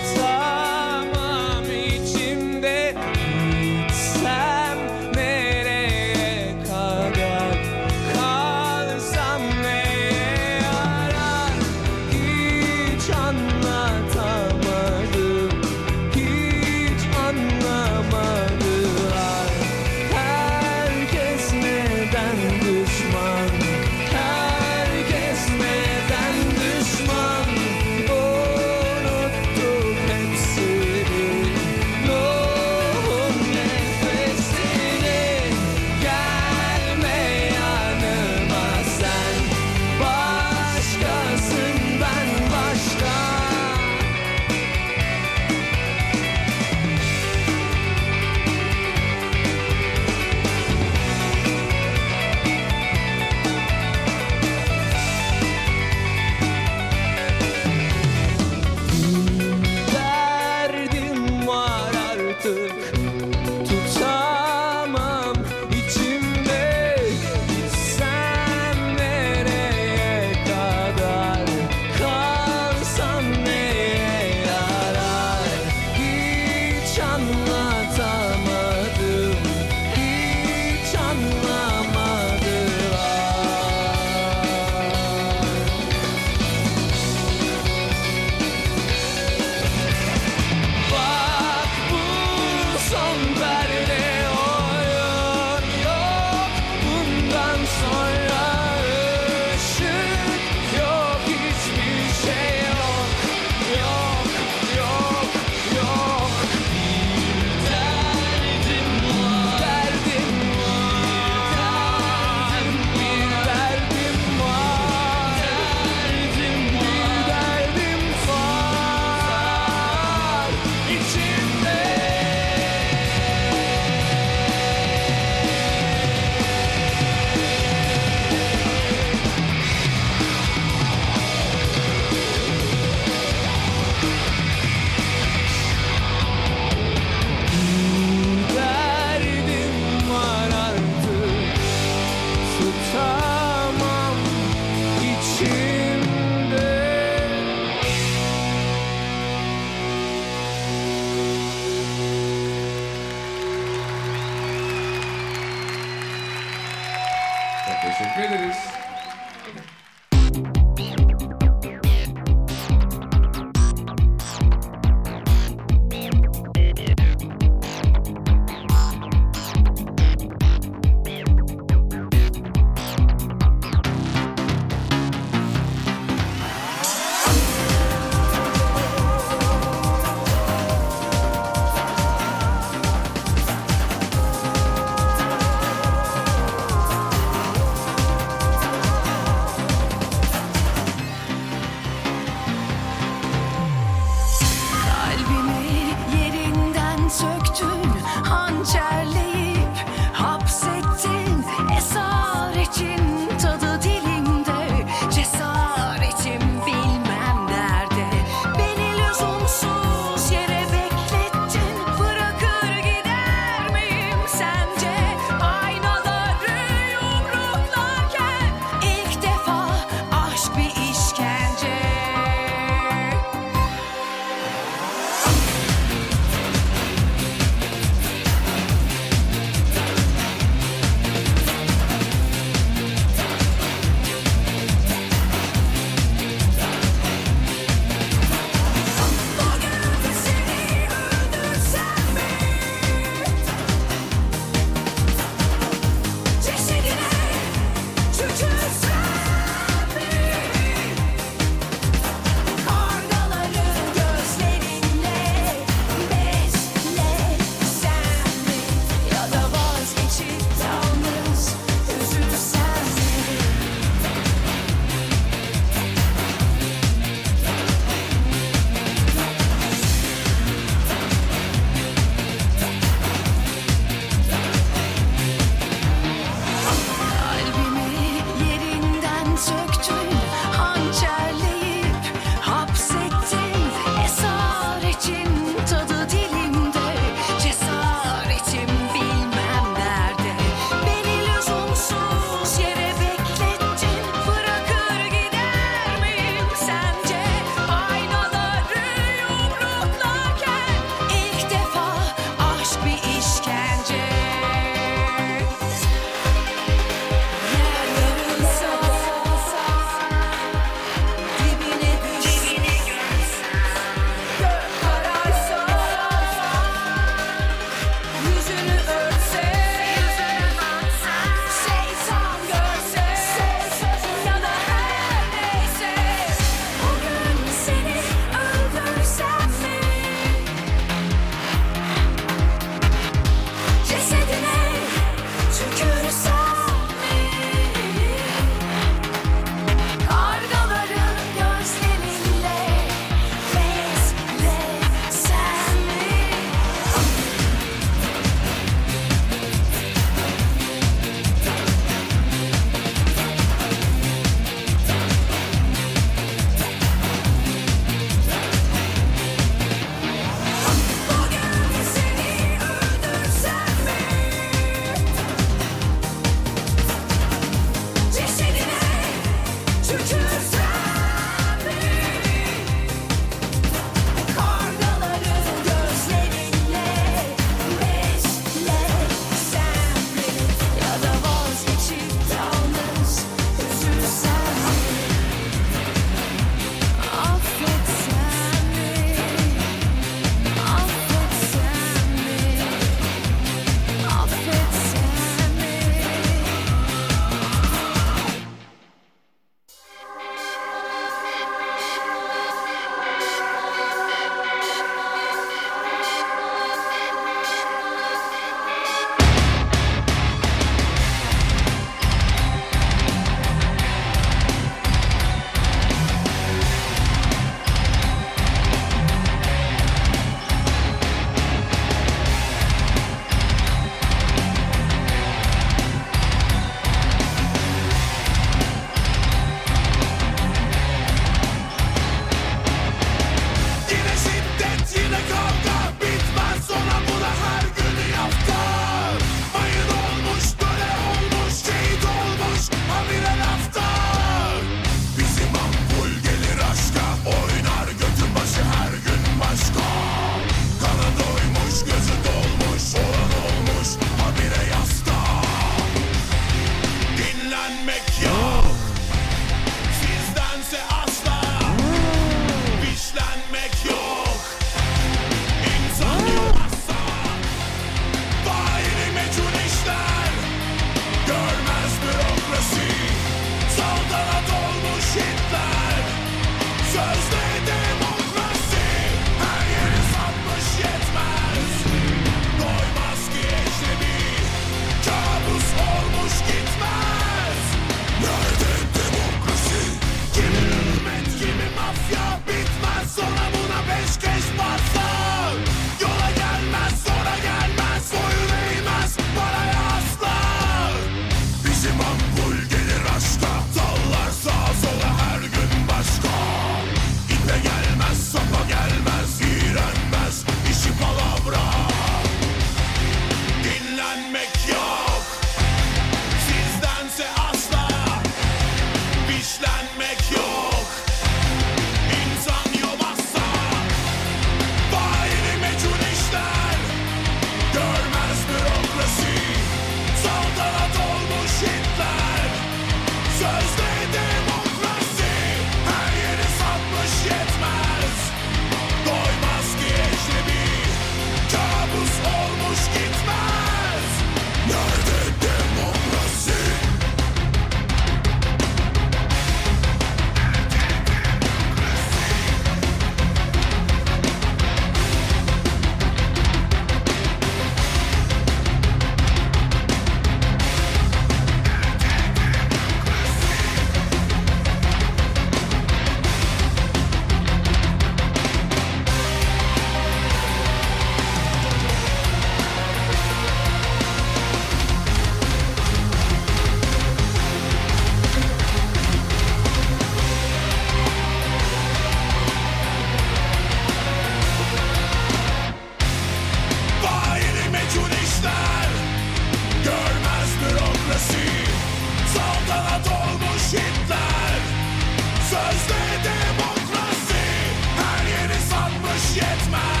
Satmış yetmez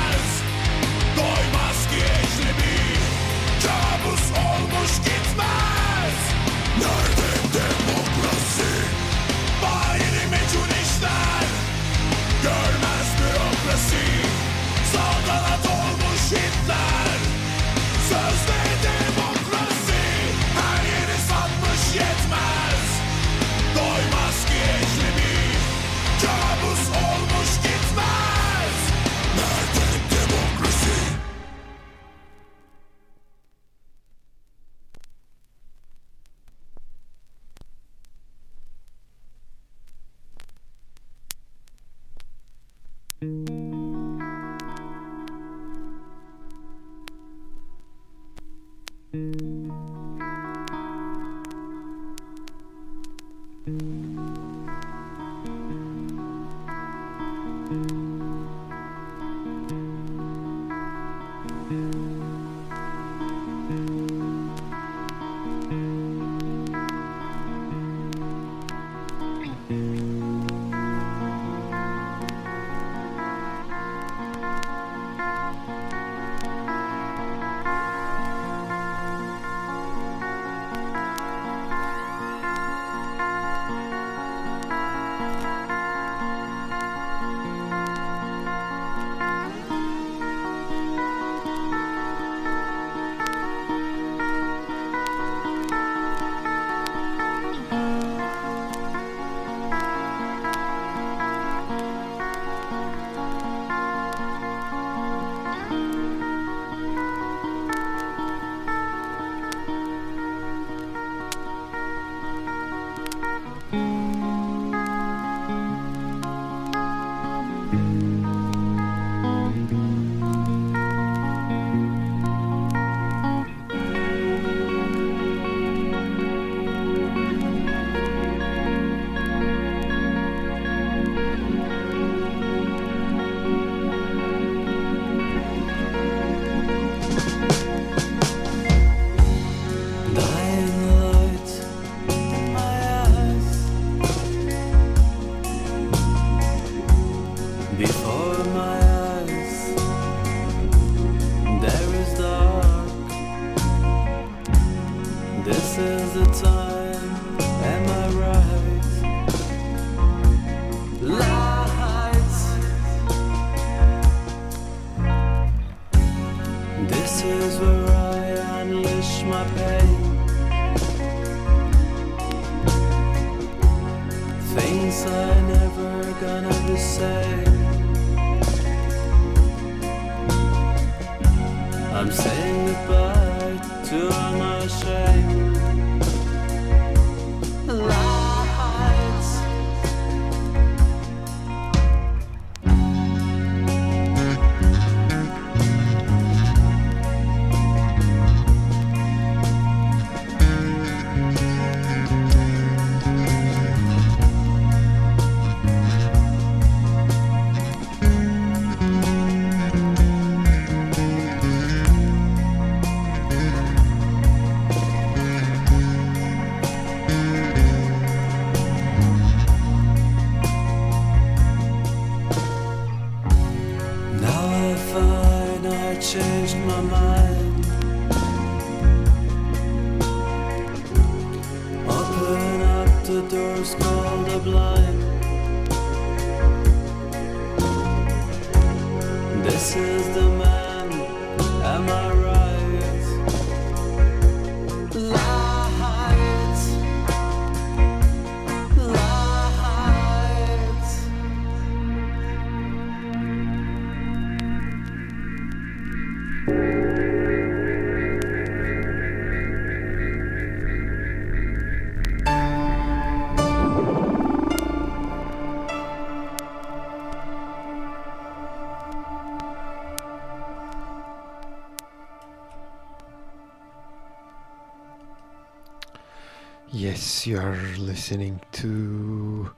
You are listening to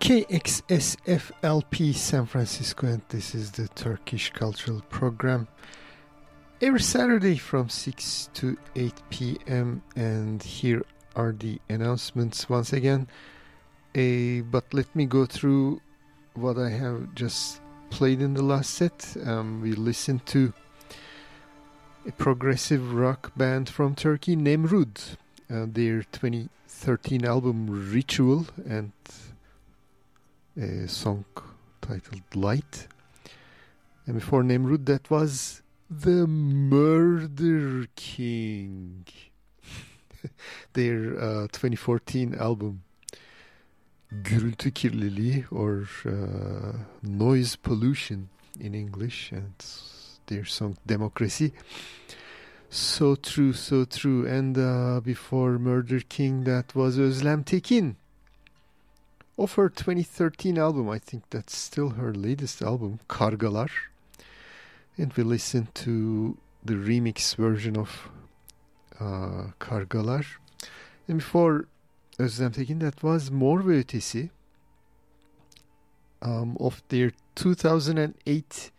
KXSFLP San Francisco, and this is the Turkish Cultural Program. Every Saturday from 6 to 8 p.m. And here are the announcements once again. Uh, but let me go through what I have just played in the last set. Um, we listened to a progressive rock band from Turkey, Nemrud, uh, their 2013 album Ritual, and a song titled Light. And before Nemrud, that was The Murder King, their uh, 2014 album gürültü kirliliği or uh, noise pollution in English and their song Democracy. So true, so true. And uh, before Murder King, that was Özlem Tekin. Of her 2013 album, I think that's still her latest album, Kargalar. And we listened to the remix version of uh, Kargalar. And before Özlem Tekin, that was Mor ve Ötesi um, of their 2008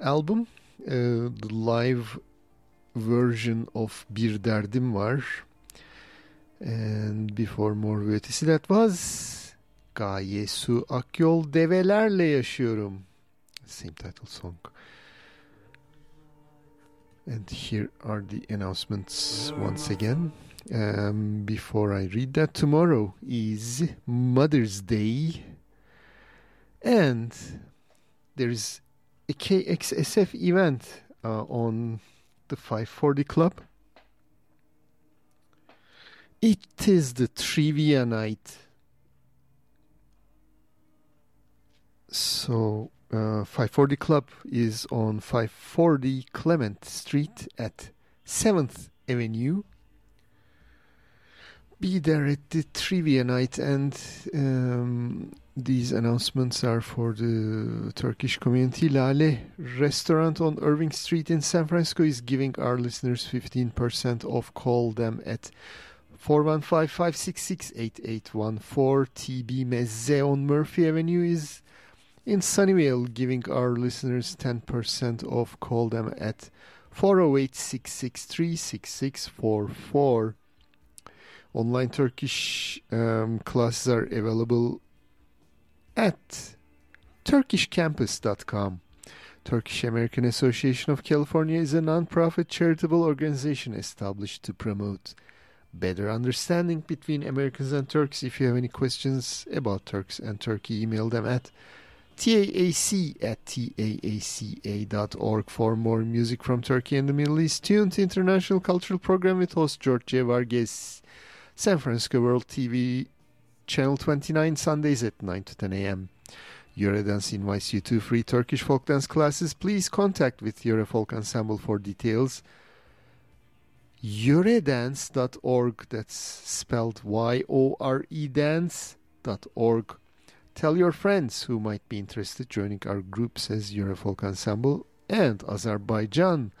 album. Uh, the live version of Bir Derdim Var. And before Mor ve that was Gaye Su Akyol Develerle Yaşıyorum. Same title song. And here are the announcements once again. Um, before I read that, tomorrow is Mother's Day, and there is a KXSF event uh, on the 540 Club. It is the trivia night. So, uh, 540 Club is on 540 Clement Street at 7th Avenue be there at the trivia night and um, these announcements are for the Turkish community. Lale restaurant on Irving Street in San Francisco is giving our listeners 15% off. Call them at 415-566-8814. TB Mezze on Murphy Avenue is in Sunnyvale giving our listeners 10% off. Call them at 408-663-6644. Online Turkish um, classes are available at turkishcampus.com. Turkish American Association of California is a nonprofit charitable organization established to promote better understanding between Americans and Turks. If you have any questions about Turks and Turkey, email them at taac at taaca.org for more music from Turkey and the Middle East. Tuned to International Cultural Program with host George. Vargas. San Francisco World TV, Channel 29, Sundays at 9 to 10 a.m. Yoredance invites you to free Turkish folk dance classes. Please contact with Yore Folk Ensemble for details. Yoredance.org, that's spelled Y O R E dance.org. Tell your friends who might be interested joining our groups as Yore Folk Ensemble and Azerbaijan.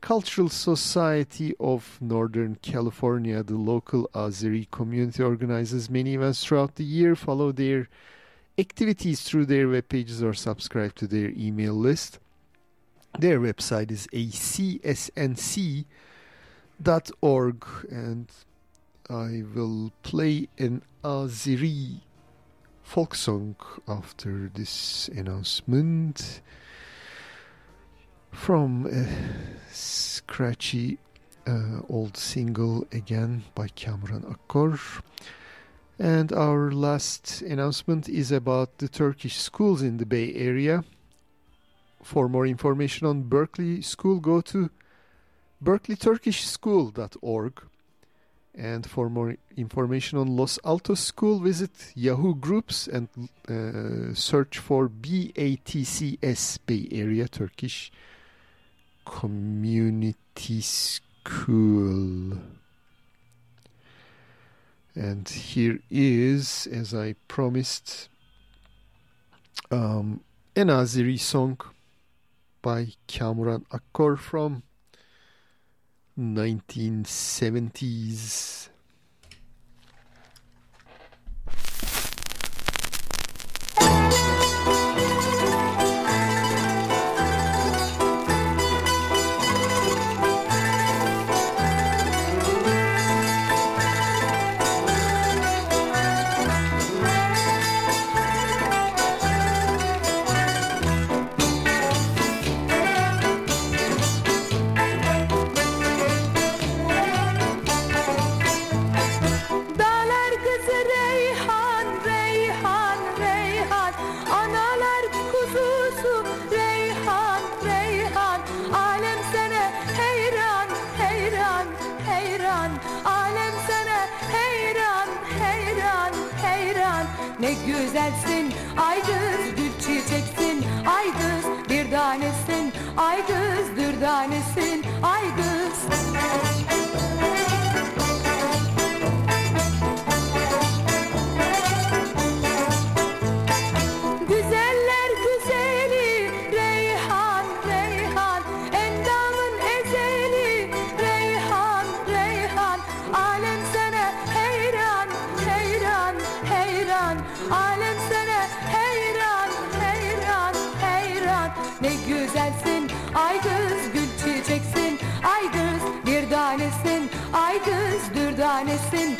Cultural Society of Northern California, the local Azeri community, organizes many events throughout the year. Follow their activities through their web pages or subscribe to their email list. Their website is acsnc.org, and I will play an Azeri folk song after this announcement from a scratchy uh, old single again by Kamuran Akkor. And our last announcement is about the Turkish schools in the Bay Area. For more information on Berkeley School, go to berkeleyturkishschool.org. And for more information on Los Altos School, visit Yahoo Groups and uh, search for BATCS Bay Area Turkish Community School. And here is, as I promised, um, an Azeri song by Kamuran Akkor from 1970s. Ay kız dürdanesin ay kız Ay kız dürdanesin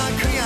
my creation.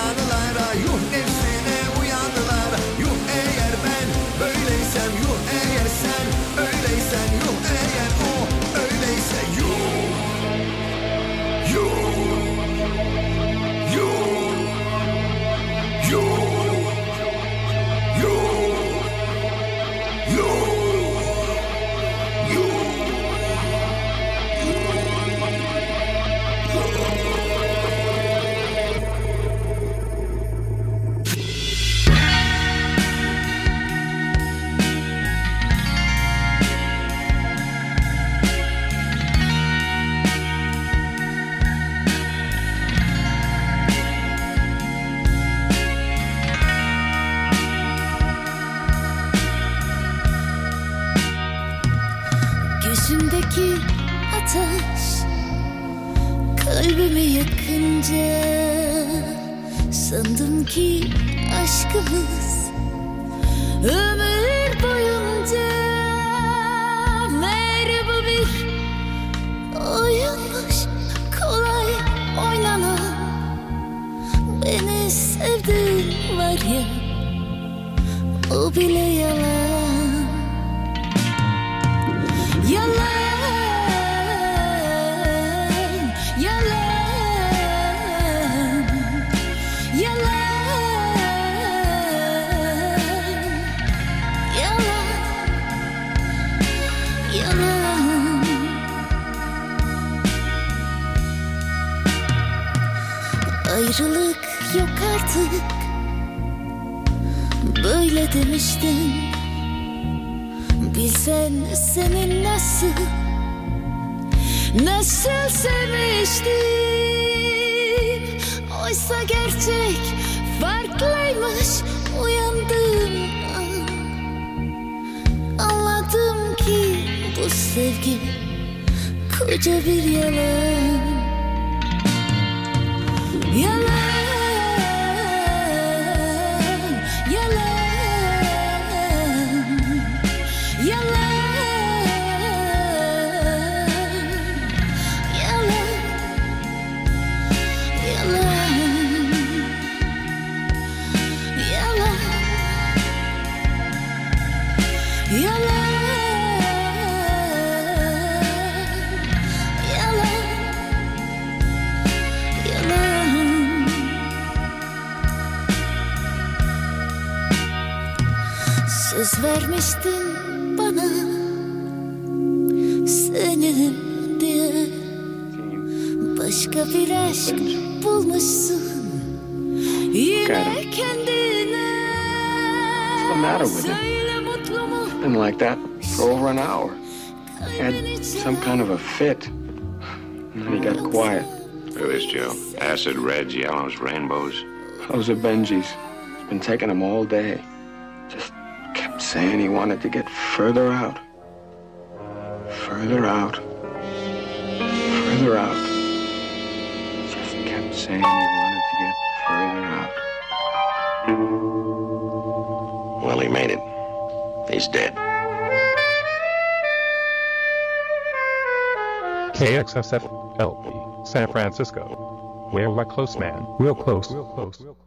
Fit. And then he got quiet. Who is Joe? Acid, reds, yellows, rainbows. Those are Benji's. He's been taking them all day. Just kept saying he wanted to get further out. Further out. Further out. Just kept saying he wanted to get further out. Well, he made it. He's dead. KXSF LP, San Francisco. We're close, man. Real close. Real close. Real close.